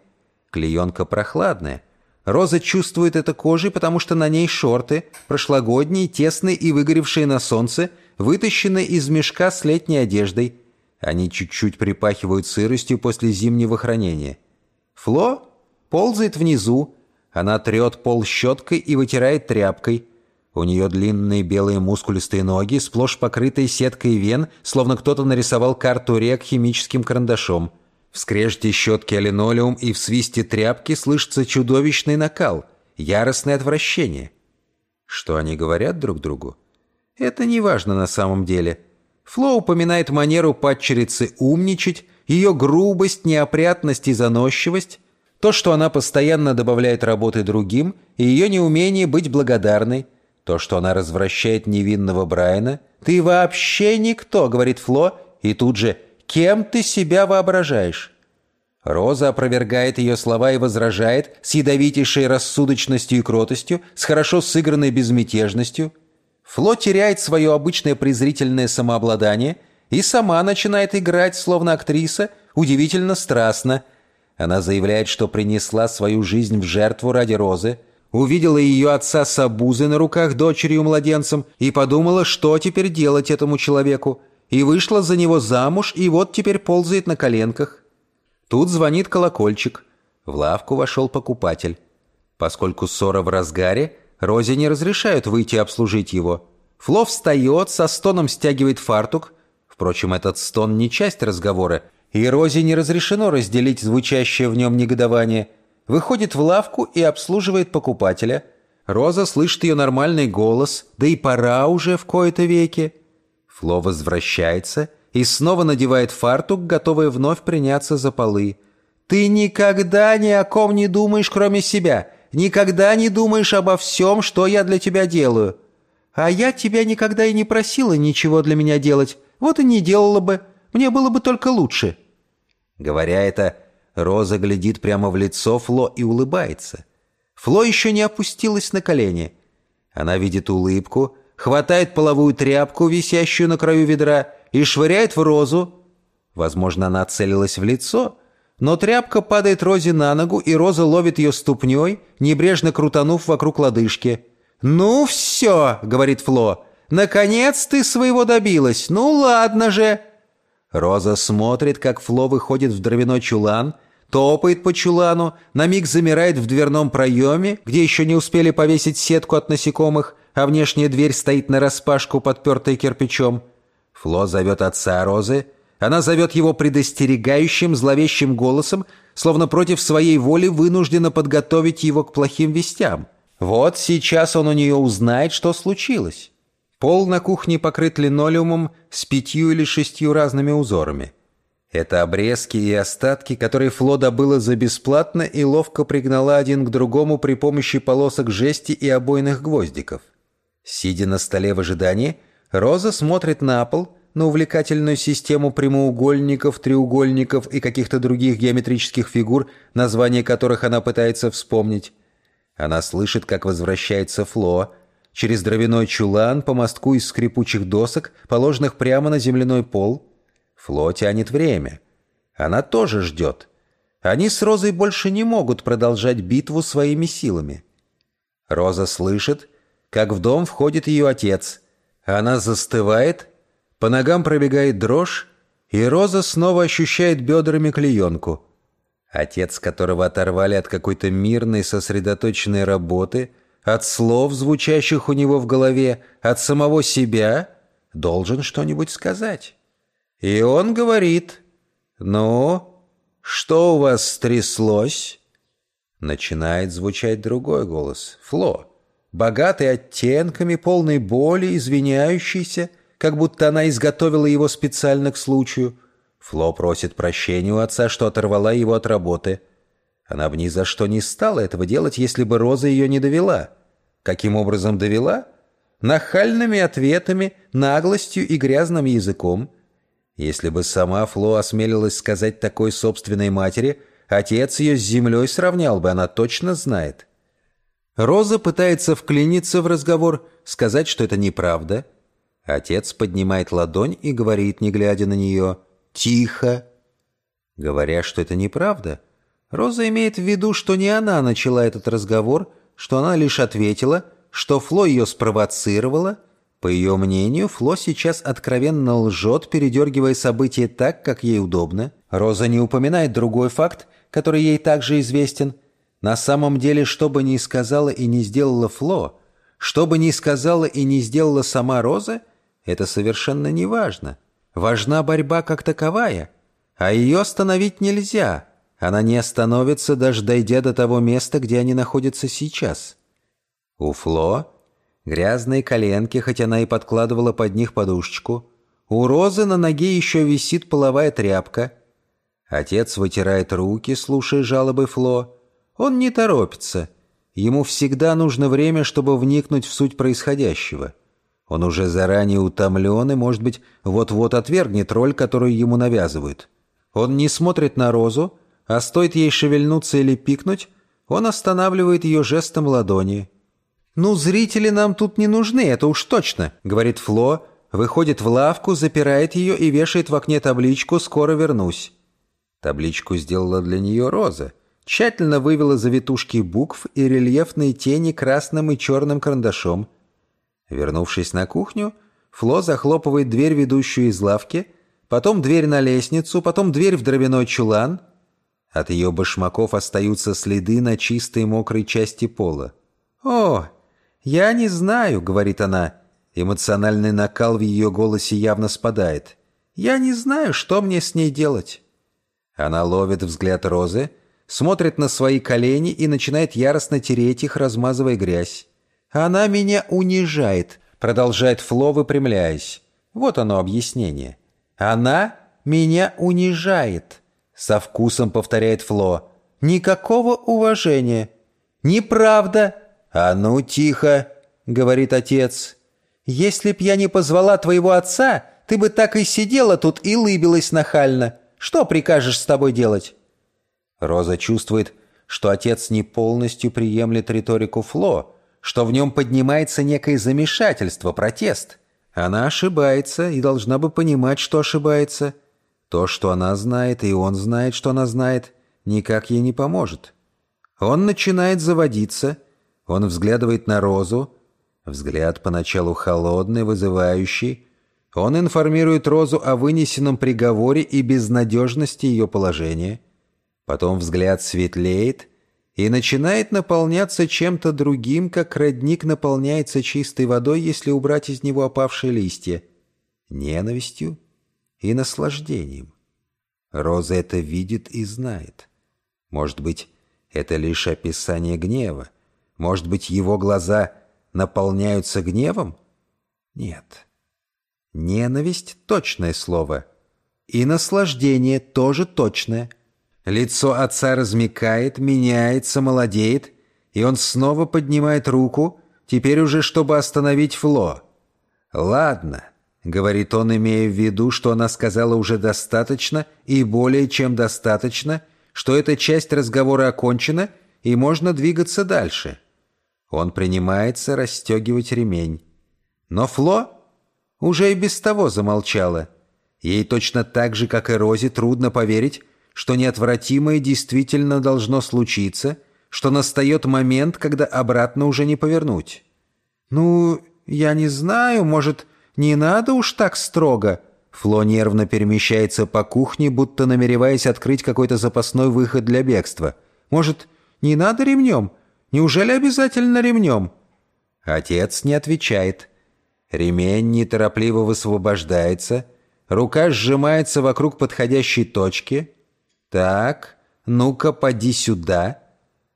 Клеенка прохладная, Роза чувствует это кожей, потому что на ней шорты, прошлогодние, тесные и выгоревшие на солнце, вытащены из мешка с летней одеждой. Они чуть-чуть припахивают сыростью после зимнего хранения. Фло ползает внизу. Она трет пол щеткой и вытирает тряпкой. У нее длинные белые мускулистые ноги, сплошь покрытые сеткой вен, словно кто-то нарисовал карту рек химическим карандашом. В скрежете щетки линолеум и в свисте тряпки слышится чудовищный накал, яростное отвращение. Что они говорят друг другу? Это не важно на самом деле. Фло упоминает манеру падчерицы умничать, ее грубость, неопрятность и заносчивость, то, что она постоянно добавляет работы другим, и ее неумение быть благодарной, то, что она развращает невинного Брайана. «Ты вообще никто», — говорит Фло, и тут же Кем ты себя воображаешь?» Роза опровергает ее слова и возражает с ядовитейшей рассудочностью и кротостью, с хорошо сыгранной безмятежностью. Фло теряет свое обычное презрительное самообладание и сама начинает играть, словно актриса, удивительно страстно. Она заявляет, что принесла свою жизнь в жертву ради Розы, увидела ее отца с обузой на руках дочерью младенцем и подумала, что теперь делать этому человеку, и вышла за него замуж, и вот теперь ползает на коленках. Тут звонит колокольчик. В лавку вошел покупатель. Поскольку ссора в разгаре, Розе не разрешают выйти обслужить его. Фло встает, со стоном стягивает фартук. Впрочем, этот стон не часть разговора, и Розе не разрешено разделить звучащее в нем негодование. Выходит в лавку и обслуживает покупателя. Роза слышит ее нормальный голос, да и пора уже в кои-то веки. Фло возвращается и снова надевает фартук, готовая вновь приняться за полы. «Ты никогда ни о ком не думаешь, кроме себя. Никогда не думаешь обо всем, что я для тебя делаю. А я тебя никогда и не просила ничего для меня делать. Вот и не делала бы. Мне было бы только лучше». Говоря это, Роза глядит прямо в лицо Фло и улыбается. Фло еще не опустилась на колени. Она видит улыбку, хватает половую тряпку, висящую на краю ведра, и швыряет в розу. Возможно, она целилась в лицо, но тряпка падает Розе на ногу, и Роза ловит ее ступней, небрежно крутанув вокруг лодыжки. «Ну все», — говорит Фло, — «наконец ты своего добилась. Ну ладно же». Роза смотрит, как Фло выходит в дровяной чулан, топает по чулану, на миг замирает в дверном проеме, где еще не успели повесить сетку от насекомых, а внешняя дверь стоит нараспашку, подпертая кирпичом. Фло зовет отца Розы. Она зовет его предостерегающим, зловещим голосом, словно против своей воли вынуждена подготовить его к плохим вестям. Вот сейчас он у нее узнает, что случилось. Пол на кухне покрыт линолеумом с пятью или шестью разными узорами. Это обрезки и остатки, которые Фло добыла за бесплатно и ловко пригнала один к другому при помощи полосок жести и обойных гвоздиков. Сидя на столе в ожидании, Роза смотрит на пол, на увлекательную систему прямоугольников, треугольников и каких-то других геометрических фигур, названия которых она пытается вспомнить. Она слышит, как возвращается Фло, через дровяной чулан по мостку из скрипучих досок, положенных прямо на земляной пол. Фло тянет время. Она тоже ждет. Они с Розой больше не могут продолжать битву своими силами. Роза слышит, как в дом входит ее отец – она застывает, по ногам пробегает дрожь, и Роза снова ощущает бедрами клеенку. Отец, которого оторвали от какой-то мирной сосредоточенной работы, от слов, звучащих у него в голове, от самого себя, должен что-нибудь сказать. И он говорит, «Ну, что у вас стряслось?» Начинает звучать другой голос, Фло богатый оттенками, полный боли, извиняющийся, как будто она изготовила его специально к случаю. Фло просит прощения у отца, что оторвала его от работы. Она бы ни за что не стала этого делать, если бы Роза ее не довела. Каким образом довела? Нахальными ответами, наглостью и грязным языком. Если бы сама Фло осмелилась сказать такой собственной матери, отец ее с землей сравнял бы, она точно знает. Роза пытается вклиниться в разговор, сказать, что это неправда. Отец поднимает ладонь и говорит, не глядя на нее, «Тихо!» Говоря, что это неправда, Роза имеет в виду, что не она начала этот разговор, что она лишь ответила, что Фло ее спровоцировала. По ее мнению, Фло сейчас откровенно лжет, передергивая события так, как ей удобно. Роза не упоминает другой факт, который ей также известен – на самом деле, что бы ни сказала и не сделала Фло, что бы ни сказала и не сделала сама Роза, это совершенно не важно. Важна борьба как таковая, а ее остановить нельзя. Она не остановится, даже дойдя до того места, где они находятся сейчас. У Фло грязные коленки, хоть она и подкладывала под них подушечку. У Розы на ноге еще висит половая тряпка. Отец вытирает руки, слушая жалобы Фло. Он не торопится. Ему всегда нужно время, чтобы вникнуть в суть происходящего. Он уже заранее утомлен и, может быть, вот-вот отвергнет роль, которую ему навязывают. Он не смотрит на Розу, а стоит ей шевельнуться или пикнуть, он останавливает ее жестом ладони. «Ну, зрители нам тут не нужны, это уж точно», — говорит Фло, выходит в лавку, запирает ее и вешает в окне табличку «Скоро вернусь». Табличку сделала для нее Роза. Тщательно вывела завитушки букв и рельефные тени красным и черным карандашом. Вернувшись на кухню, Фло захлопывает дверь, ведущую из лавки, потом дверь на лестницу, потом дверь в дровяной чулан. От ее башмаков остаются следы на чистой мокрой части пола. «О, я не знаю», — говорит она. Эмоциональный накал в ее голосе явно спадает. «Я не знаю, что мне с ней делать». Она ловит взгляд Розы, смотрит на свои колени и начинает яростно тереть их, размазывая грязь. «Она меня унижает», — продолжает Фло, выпрямляясь. Вот оно объяснение. «Она меня унижает», — со вкусом повторяет Фло. «Никакого уважения». «Неправда». «А ну, тихо», — говорит отец. «Если б я не позвала твоего отца, ты бы так и сидела тут и лыбилась нахально. Что прикажешь с тобой делать?» Роза чувствует, что отец не полностью приемлет риторику Фло, что в нем поднимается некое замешательство, протест. Она ошибается и должна бы понимать, что ошибается. То, что она знает, и он знает, что она знает, никак ей не поможет. Он начинает заводиться, он взглядывает на Розу, взгляд поначалу холодный, вызывающий. Он информирует Розу о вынесенном приговоре и безнадежности ее положения. Потом взгляд светлеет — и начинает наполняться чем-то другим, как родник наполняется чистой водой, если убрать из него опавшие листья, ненавистью и наслаждением. Роза это видит и знает. Может быть, это лишь описание гнева? Может быть, его глаза наполняются гневом? Нет. Ненависть — точное слово. И наслаждение тоже точное. Лицо отца размекает, меняется, молодеет, и он снова поднимает руку, теперь уже чтобы остановить Фло. «Ладно», — говорит он, имея в виду, что она сказала уже достаточно и более чем достаточно, что эта часть разговора окончена и можно двигаться дальше. Он принимается расстегивать ремень. Но Фло уже и без того замолчала. Ей точно так же, как и Розе, трудно поверить, что неотвратимое действительно должно случиться, что настает момент, когда обратно уже не повернуть. «Ну, я не знаю, может, не надо уж так строго?» Фло нервно перемещается по кухне, будто намереваясь открыть какой-то запасной выход для бегства. «Может, не надо ремнем? Неужели обязательно ремнем?» Отец не отвечает. Ремень неторопливо высвобождается, рука сжимается вокруг подходящей точки, «Так, ну-ка, поди сюда».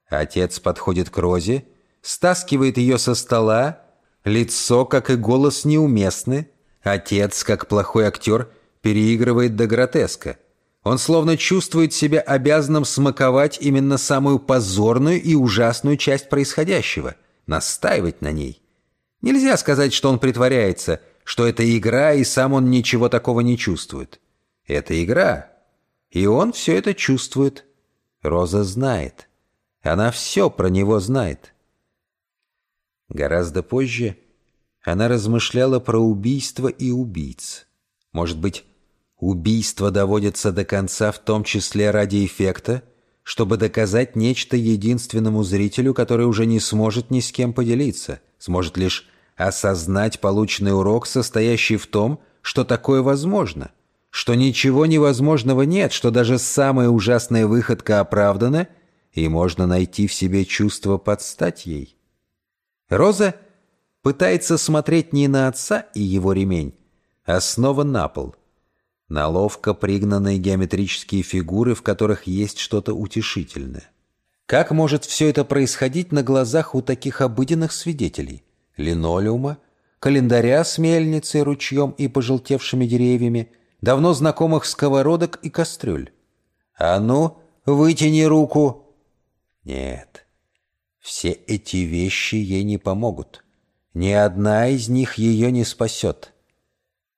Отец подходит к Розе, стаскивает ее со стола. Лицо, как и голос, неуместны. Отец, как плохой актер, переигрывает до гротеска. Он словно чувствует себя обязанным смаковать именно самую позорную и ужасную часть происходящего, настаивать на ней. Нельзя сказать, что он притворяется, что это игра, и сам он ничего такого не чувствует. Это игра, и он все это чувствует. Роза знает. Она все про него знает. Гораздо позже она размышляла про убийство и убийц. Может быть, убийство доводится до конца в том числе ради эффекта, чтобы доказать нечто единственному зрителю, который уже не сможет ни с кем поделиться, сможет лишь осознать полученный урок, состоящий в том, что такое возможно – что ничего невозможного нет, что даже самая ужасная выходка оправдана, и можно найти в себе чувство подстать ей. Роза пытается смотреть не на отца и его ремень, а снова на пол, на ловко пригнанные геометрические фигуры, в которых есть что-то утешительное. Как может все это происходить на глазах у таких обыденных свидетелей? Линолеума, календаря с мельницей, ручьем и пожелтевшими деревьями – давно знакомых сковородок и кастрюль. «А ну, вытяни руку!» Нет, все эти вещи ей не помогут. Ни одна из них ее не спасет.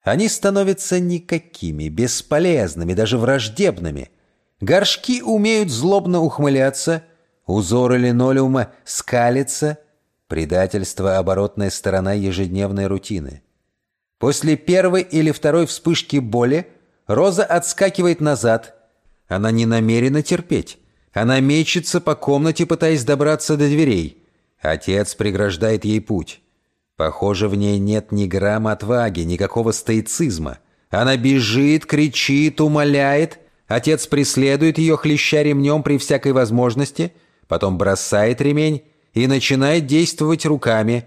Они становятся никакими, бесполезными, даже враждебными. Горшки умеют злобно ухмыляться, узоры линолеума скалятся. Предательство — оборотная сторона ежедневной рутины. После первой или второй вспышки боли Роза отскакивает назад. Она не намерена терпеть. Она мечется по комнате, пытаясь добраться до дверей. Отец преграждает ей путь. Похоже, в ней нет ни грамма отваги, никакого стоицизма. Она бежит, кричит, умоляет. Отец преследует ее, хлеща ремнем при всякой возможности, потом бросает ремень и начинает действовать руками.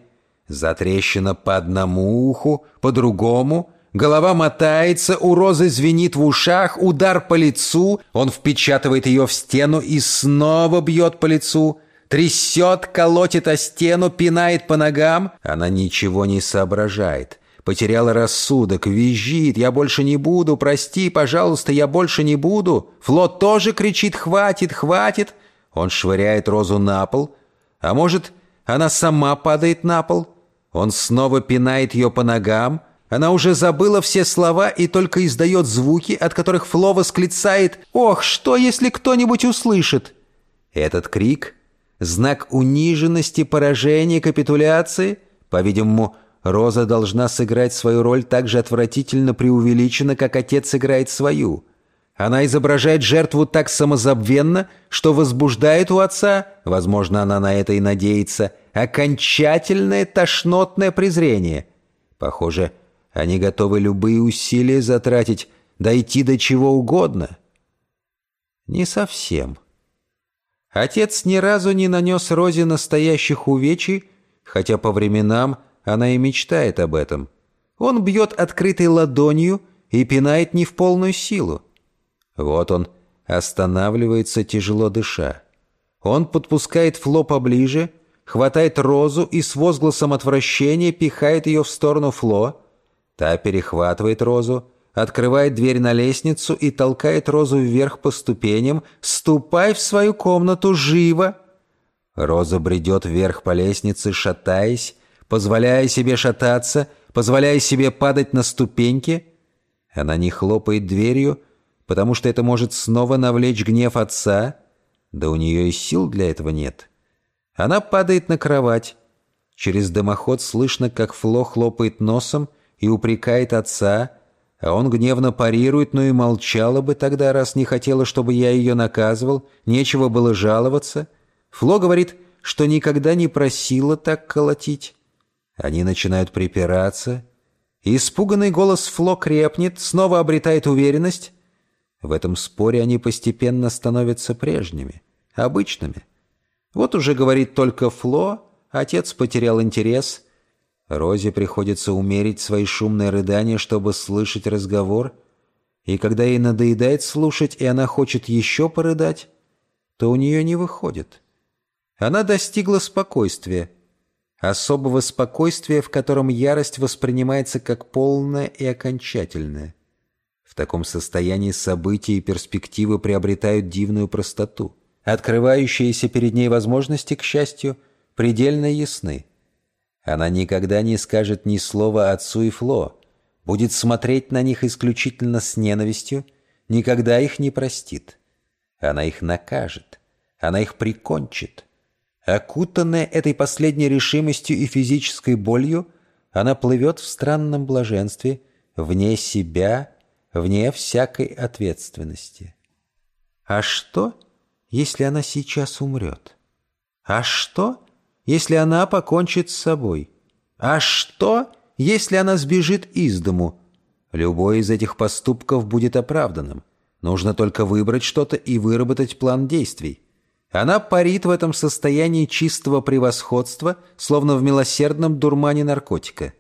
Затрещина по одному уху, по другому. Голова мотается, у Розы звенит в ушах, удар по лицу. Он впечатывает ее в стену и снова бьет по лицу. Трясет, колотит о стену, пинает по ногам. Она ничего не соображает. Потеряла рассудок, визжит. «Я больше не буду, прости, пожалуйста, я больше не буду». Флот тоже кричит «Хватит, хватит». Он швыряет Розу на пол. А может, она сама падает на пол? Он снова пинает ее по ногам. Она уже забыла все слова и только издает звуки, от которых Фло восклицает «Ох, что, если кто-нибудь услышит?» Этот крик Знак униженности, поражения, капитуляции? По-видимому, Роза должна сыграть свою роль так же отвратительно преувеличенно, как отец играет свою. Она изображает жертву так самозабвенно, что возбуждает у отца, возможно, она на это и надеется, окончательное тошнотное презрение. Похоже, они готовы любые усилия затратить, дойти до чего угодно. Не совсем. Отец ни разу не нанес Розе настоящих увечий, хотя по временам она и мечтает об этом. Он бьет открытой ладонью и пинает не в полную силу. Вот он останавливается, тяжело дыша. Он подпускает Фло поближе, хватает Розу и с возгласом отвращения пихает ее в сторону Фло. Та перехватывает Розу, открывает дверь на лестницу и толкает Розу вверх по ступеням. «Ступай в свою комнату, живо!» Роза бредет вверх по лестнице, шатаясь, позволяя себе шататься, позволяя себе падать на ступеньки. Она не хлопает дверью, потому что это может снова навлечь гнев отца, да у нее и сил для этого нет. Она падает на кровать. Через дымоход слышно, как Фло хлопает носом и упрекает отца — а он гневно парирует, но и молчала бы тогда, раз не хотела, чтобы я ее наказывал, нечего было жаловаться. Фло говорит, что никогда не просила так колотить. Они начинают припираться. Испуганный голос Фло крепнет, снова обретает уверенность. В этом споре они постепенно становятся прежними, обычными. Вот уже говорит только Фло, отец потерял интерес — Розе приходится умерить свои шумные рыдания, чтобы слышать разговор, и когда ей надоедает слушать, и она хочет еще порыдать, то у нее не выходит. Она достигла спокойствия, особого спокойствия, в котором ярость воспринимается как полная и окончательная. В таком состоянии события и перспективы приобретают дивную простоту. Открывающиеся перед ней возможности, к счастью, предельно ясны. Она никогда не скажет ни слова отцу и Фло, будет смотреть на них исключительно с ненавистью, никогда их не простит. Она их накажет, она их прикончит. Окутанная этой последней решимостью и физической болью, она плывет в странном блаженстве, вне себя, вне всякой ответственности. А что, если она сейчас умрет? А что, если она покончит с собой? А что, если она сбежит из дому? Любой из этих поступков будет оправданным. Нужно только выбрать что-то и выработать план действий. Она парит в этом состоянии чистого превосходства, словно в милосердном дурмане наркотика.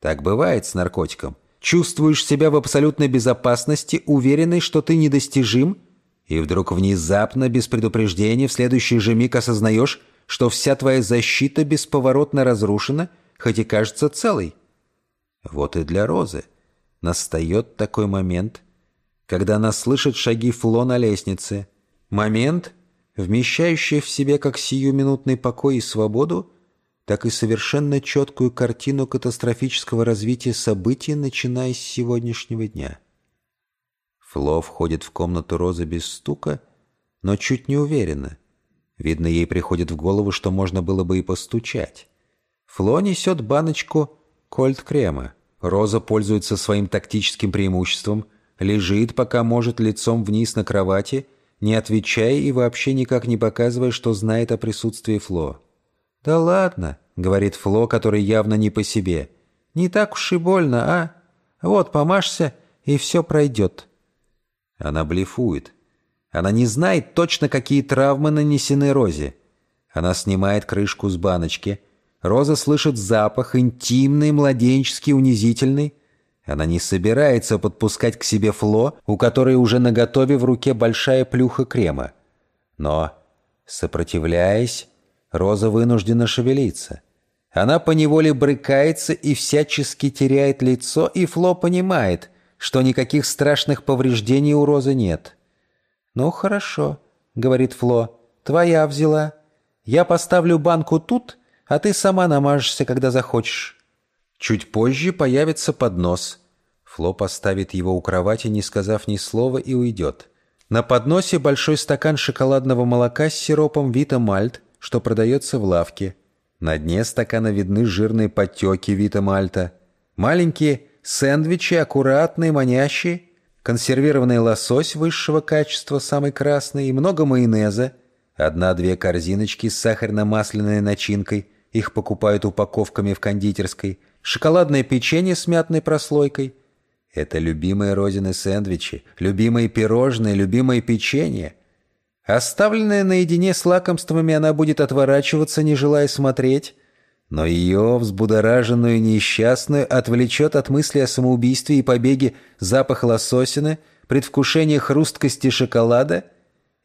Так бывает с наркотиком. Чувствуешь себя в абсолютной безопасности, уверенный, что ты недостижим, и вдруг внезапно, без предупреждения, в следующий же миг осознаешь, что вся твоя защита бесповоротно разрушена, хоть и кажется целой. Вот и для Розы настает такой момент, когда она слышит шаги Фло на лестнице. Момент, вмещающий в себе как сиюминутный покой и свободу, так и совершенно четкую картину катастрофического развития событий, начиная с сегодняшнего дня. Фло входит в комнату Розы без стука, но чуть не уверенно. Видно, ей приходит в голову, что можно было бы и постучать. Фло несет баночку кольт-крема. Роза пользуется своим тактическим преимуществом, лежит, пока может, лицом вниз на кровати, не отвечая и вообще никак не показывая, что знает о присутствии Фло. «Да ладно», — говорит Фло, который явно не по себе. «Не так уж и больно, а? Вот, помажься, и все пройдет». Она блефует. Она не знает точно, какие травмы нанесены Розе. Она снимает крышку с баночки. Роза слышит запах, интимный, младенческий, унизительный. Она не собирается подпускать к себе Фло, у которой уже наготове в руке большая плюха крема. Но, сопротивляясь, Роза вынуждена шевелиться. Она поневоле брыкается и всячески теряет лицо, и Фло понимает, что никаких страшных повреждений у Розы нет. «Ну, хорошо», — говорит Фло, — «твоя взяла. Я поставлю банку тут, а ты сама намажешься, когда захочешь». Чуть позже появится поднос. Фло поставит его у кровати, не сказав ни слова, и уйдет. На подносе большой стакан шоколадного молока с сиропом Вита Мальт, что продается в лавке. На дне стакана видны жирные подтеки Вита Мальта. Маленькие сэндвичи, аккуратные, манящие. Консервированный лосось высшего качества, самый красный, и много майонеза. Одна-две корзиночки с сахарно-масляной начинкой. Их покупают упаковками в кондитерской. Шоколадное печенье с мятной прослойкой. Это любимые Розины сэндвичи, любимые пирожные, любимое печенье. Оставленная наедине с лакомствами, она будет отворачиваться, не желая смотреть, но ее, взбудораженную несчастную, отвлечет от мысли о самоубийстве и побеге запах лососины, предвкушение хрусткости шоколада,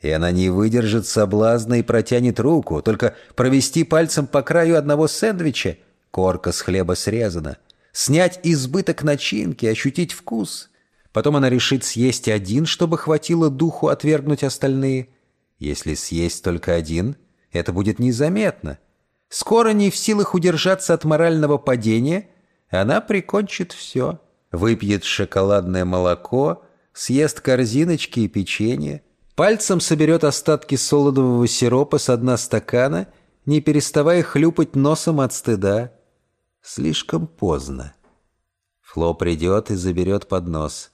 и она не выдержит соблазна и протянет руку, только провести пальцем по краю одного сэндвича, корка с хлеба срезана, снять избыток начинки, ощутить вкус. Потом она решит съесть один, чтобы хватило духу отвергнуть остальные – если съесть только один, это будет незаметно. Скоро не в силах удержаться от морального падения, она прикончит все. Выпьет шоколадное молоко, съест корзиночки и печенье, пальцем соберет остатки солодового сиропа с дна стакана, не переставая хлюпать носом от стыда. Слишком поздно. Фло придет и заберет поднос.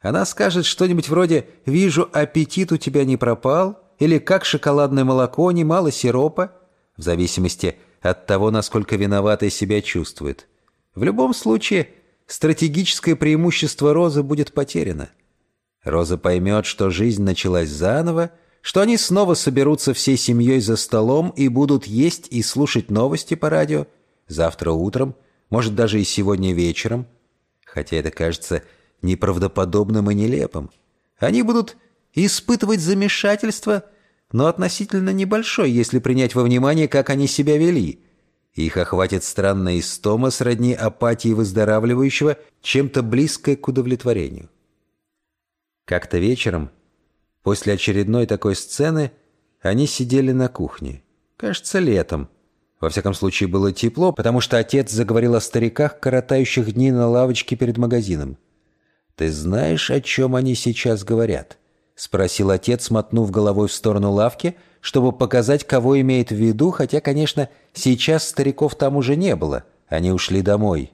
Она скажет что-нибудь вроде «Вижу, аппетит у тебя не пропал», или как шоколадное молоко, немало сиропа, в зависимости от того, насколько виноватой себя чувствует. В любом случае, стратегическое преимущество Розы будет потеряно. Роза поймет, что жизнь началась заново, что они снова соберутся всей семьей за столом и будут есть и слушать новости по радио завтра утром, может, даже и сегодня вечером, хотя это кажется неправдоподобным и нелепым. Они будут испытывать замешательство, но относительно небольшое, если принять во внимание, как они себя вели. Их охватит странная истома сродни апатии выздоравливающего, чем-то близкое к удовлетворению. Как-то вечером, после очередной такой сцены, они сидели на кухне. Кажется, летом. Во всяком случае, было тепло, потому что отец заговорил о стариках, коротающих дни на лавочке перед магазином. «Ты знаешь, о чем они сейчас говорят?» — спросил отец, мотнув головой в сторону лавки, чтобы показать, кого имеет в виду, хотя, конечно, сейчас стариков там уже не было. Они ушли домой.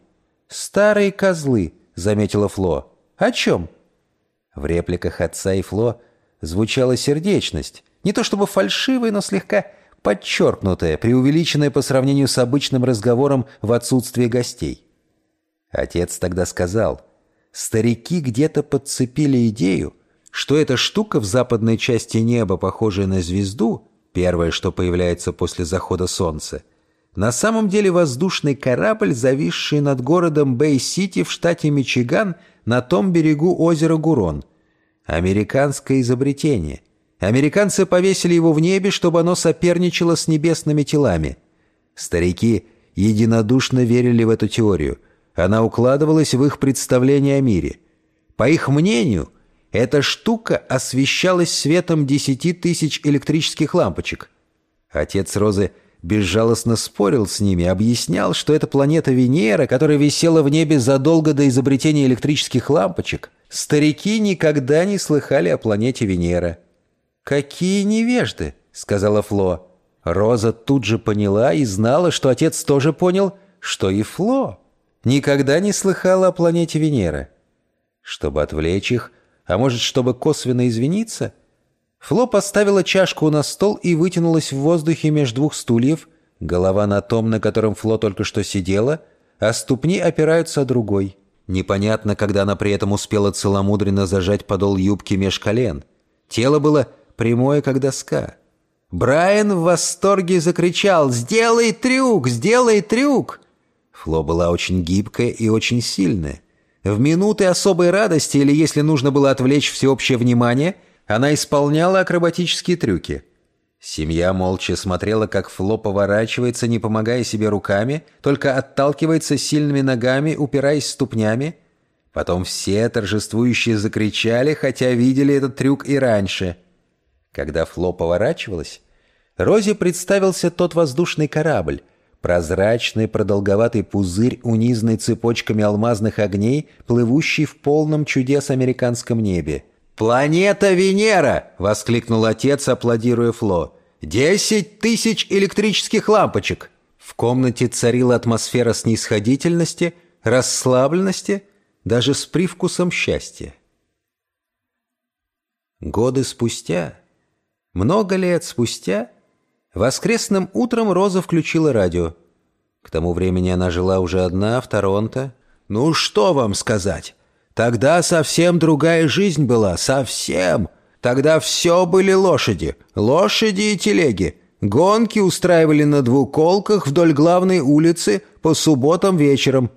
«Старые козлы», — заметила Фло. «О чем?» В репликах отца и Фло звучала сердечность. Не то чтобы фальшивая, но слегка подчеркнутая, преувеличенная по сравнению с обычным разговором в отсутствие гостей. Отец тогда сказал, «Старики где-то подцепили идею, что эта штука в западной части неба, похожая на звезду, первое, что появляется после захода солнца, на самом деле воздушный корабль, зависший над городом Бэй-Сити в штате Мичиган на том берегу озера Гурон. Американское изобретение. Американцы повесили его в небе, чтобы оно соперничало с небесными телами. Старики единодушно верили в эту теорию. Она укладывалась в их представление о мире. По их мнению – эта штука освещалась светом десяти тысяч электрических лампочек. Отец Розы безжалостно спорил с ними, объяснял, что это планета Венера, которая висела в небе задолго до изобретения электрических лампочек, старики никогда не слыхали о планете Венера. «Какие невежды!» — сказала Фло. Роза тут же поняла и знала, что отец тоже понял, что и Фло никогда не слыхала о планете Венера. Чтобы отвлечь их, а может, чтобы косвенно извиниться, Фло поставила чашку на стол и вытянулась в воздухе между двух стульев, голова на том, на котором Фло только что сидела, а ступни опираются о другой. Непонятно, когда она при этом успела целомудренно зажать подол юбки меж колен. Тело было прямое, как доска. Брайан в восторге закричал «Сделай трюк! Сделай трюк!» Фло была очень гибкая и очень сильная. В минуты особой радости или если нужно было отвлечь всеобщее внимание, она исполняла акробатические трюки. Семья молча смотрела, как Фло поворачивается, не помогая себе руками, только отталкивается сильными ногами, упираясь ступнями. Потом все торжествующие закричали, хотя видели этот трюк и раньше – когда Фло поворачивалась, Розе представился тот воздушный корабль, прозрачный продолговатый пузырь, унизанный цепочками алмазных огней, плывущий в полном чудес американском небе. «Планета Венера!» — воскликнул отец, аплодируя Фло. «Десять тысяч электрических лампочек!» В комнате царила атмосфера снисходительности, расслабленности, даже с привкусом счастья. Годы спустя много лет спустя, воскресным утром Роза включила радио. К тому времени она жила уже одна в Торонто. «Ну что вам сказать? Тогда совсем другая жизнь была, совсем. Тогда все были лошади, лошади и телеги. Гонки устраивали на двуколках вдоль главной улицы по субботам вечером».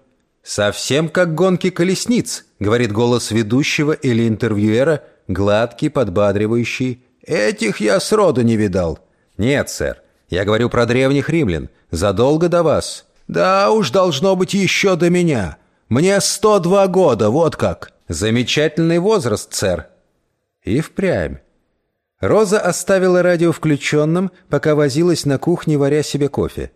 «Совсем как гонки колесниц», — говорит голос ведущего или интервьюера, гладкий, подбадривающий, Этих я сроду не видал. Нет, сэр. Я говорю про древних римлян. Задолго до вас. Да уж, должно быть еще до меня. Мне 102 года, вот как. Замечательный возраст, сэр. И впрямь. Роза оставила радио включенным, пока возилась на кухне, варя себе кофе.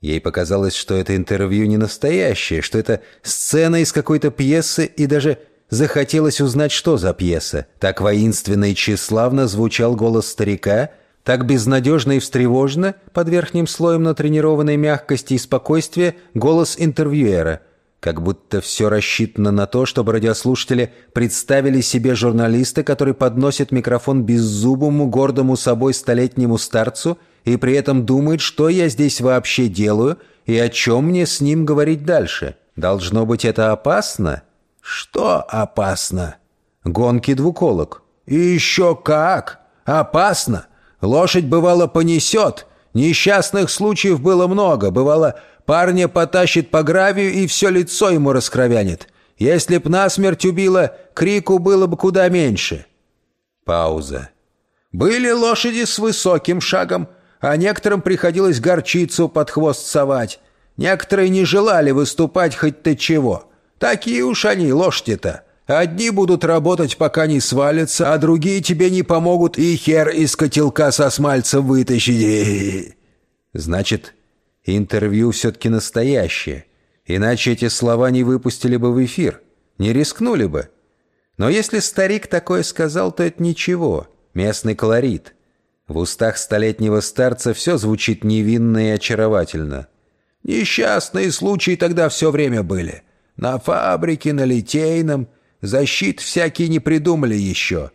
Ей показалось, что это интервью не настоящее, что это сцена из какой-то пьесы и даже Захотелось узнать, что за пьеса. Так воинственно и тщеславно звучал голос старика, так безнадежно и встревожно, под верхним слоем натренированной мягкости и спокойствия, голос интервьюера. Как будто все рассчитано на то, чтобы радиослушатели представили себе журналиста, который подносит микрофон беззубому, гордому собой столетнему старцу и при этом думает, что я здесь вообще делаю и о чем мне с ним говорить дальше. Должно быть, это опасно?» «Что опасно?» «Гонки двуколок». «И еще как! Опасно! Лошадь, бывало, понесет. Несчастных случаев было много. Бывало, парня потащит по гравию и все лицо ему раскровянет. Если б насмерть убило, крику было бы куда меньше». Пауза. «Были лошади с высоким шагом, а некоторым приходилось горчицу под хвост совать. Некоторые не желали выступать хоть ты чего». Такие уж они, лошади-то. Одни будут работать, пока не свалятся, а другие тебе не помогут и хер из котелка со смальцем вытащить. Значит, интервью все-таки настоящее. Иначе эти слова не выпустили бы в эфир, не рискнули бы. Но если старик такое сказал, то это ничего, местный колорит. В устах столетнего старца все звучит невинно и очаровательно. Несчастные случаи тогда все время были. На фабрике, на литейном. Защит всякие не придумали еще.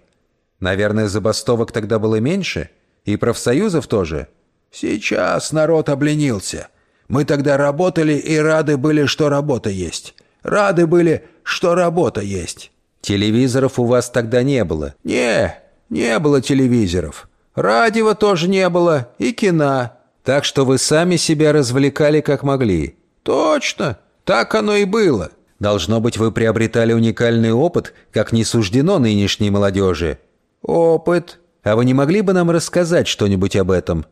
Наверное, забастовок тогда было меньше? И профсоюзов тоже? Сейчас народ обленился. Мы тогда работали и рады были, что работа есть. Рады были, что работа есть. Телевизоров у вас тогда не было? Не, не было телевизоров. Радио тоже не было и кино. Так что вы сами себя развлекали как могли. Точно. Так оно и было. Должно быть, вы приобретали уникальный опыт, как не суждено нынешней молодежи. Опыт? А вы не могли бы нам рассказать что-нибудь об этом?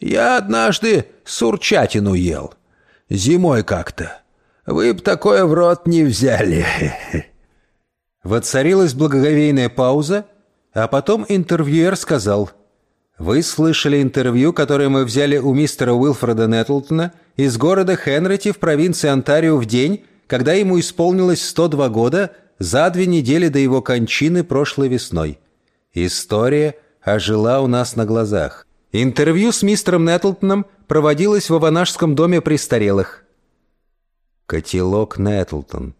Я однажды сурчатину ел. Зимой как-то. Вы б такое в рот не взяли. Воцарилась благоговейная пауза, а потом интервьюер сказал. Вы слышали интервью, которое мы взяли у мистера Уилфреда Нетлтона из города Хенрити в провинции Онтарио в день, когда ему исполнилось 102 года, за две недели до его кончины прошлой весной. История ожила у нас на глазах. Интервью с мистером Нетлтоном проводилось в Аванашском доме престарелых. Котелок Нетлтон.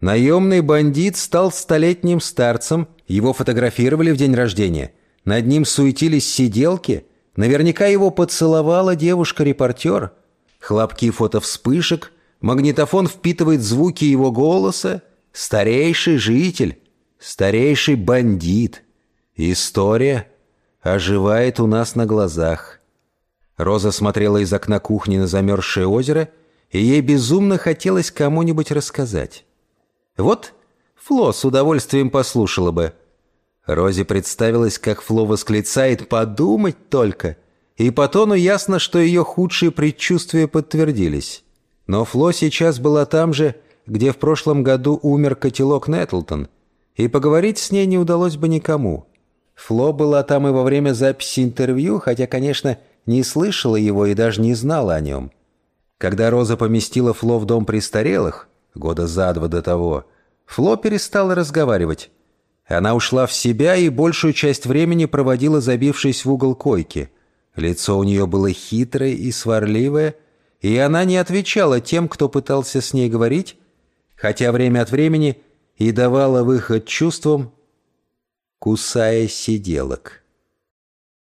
Наемный бандит стал столетним старцем, его фотографировали в день рождения. Над ним суетились сиделки. Наверняка его поцеловала девушка-репортер. Хлопки фотовспышек, магнитофон впитывает звуки его голоса. Старейший житель, старейший бандит. История оживает у нас на глазах. Роза смотрела из окна кухни на замерзшее озеро, и ей безумно хотелось кому-нибудь рассказать. Вот Фло с удовольствием послушала бы. Розе представилось, как Фло восклицает «подумать только», и по тону ясно, что ее худшие предчувствия подтвердились. Но Фло сейчас была там же, где в прошлом году умер котелок Нетлтон, и поговорить с ней не удалось бы никому. Фло была там и во время записи интервью, хотя, конечно, не слышала его и даже не знала о нем. Когда Роза поместила Фло в дом престарелых, года за два до того, Фло перестала разговаривать. Она ушла в себя и большую часть времени проводила, забившись в угол койки. Лицо у нее было хитрое и сварливое, и она не отвечала тем, кто пытался с ней говорить, хотя время от времени и давала выход чувствам, кусая сиделок.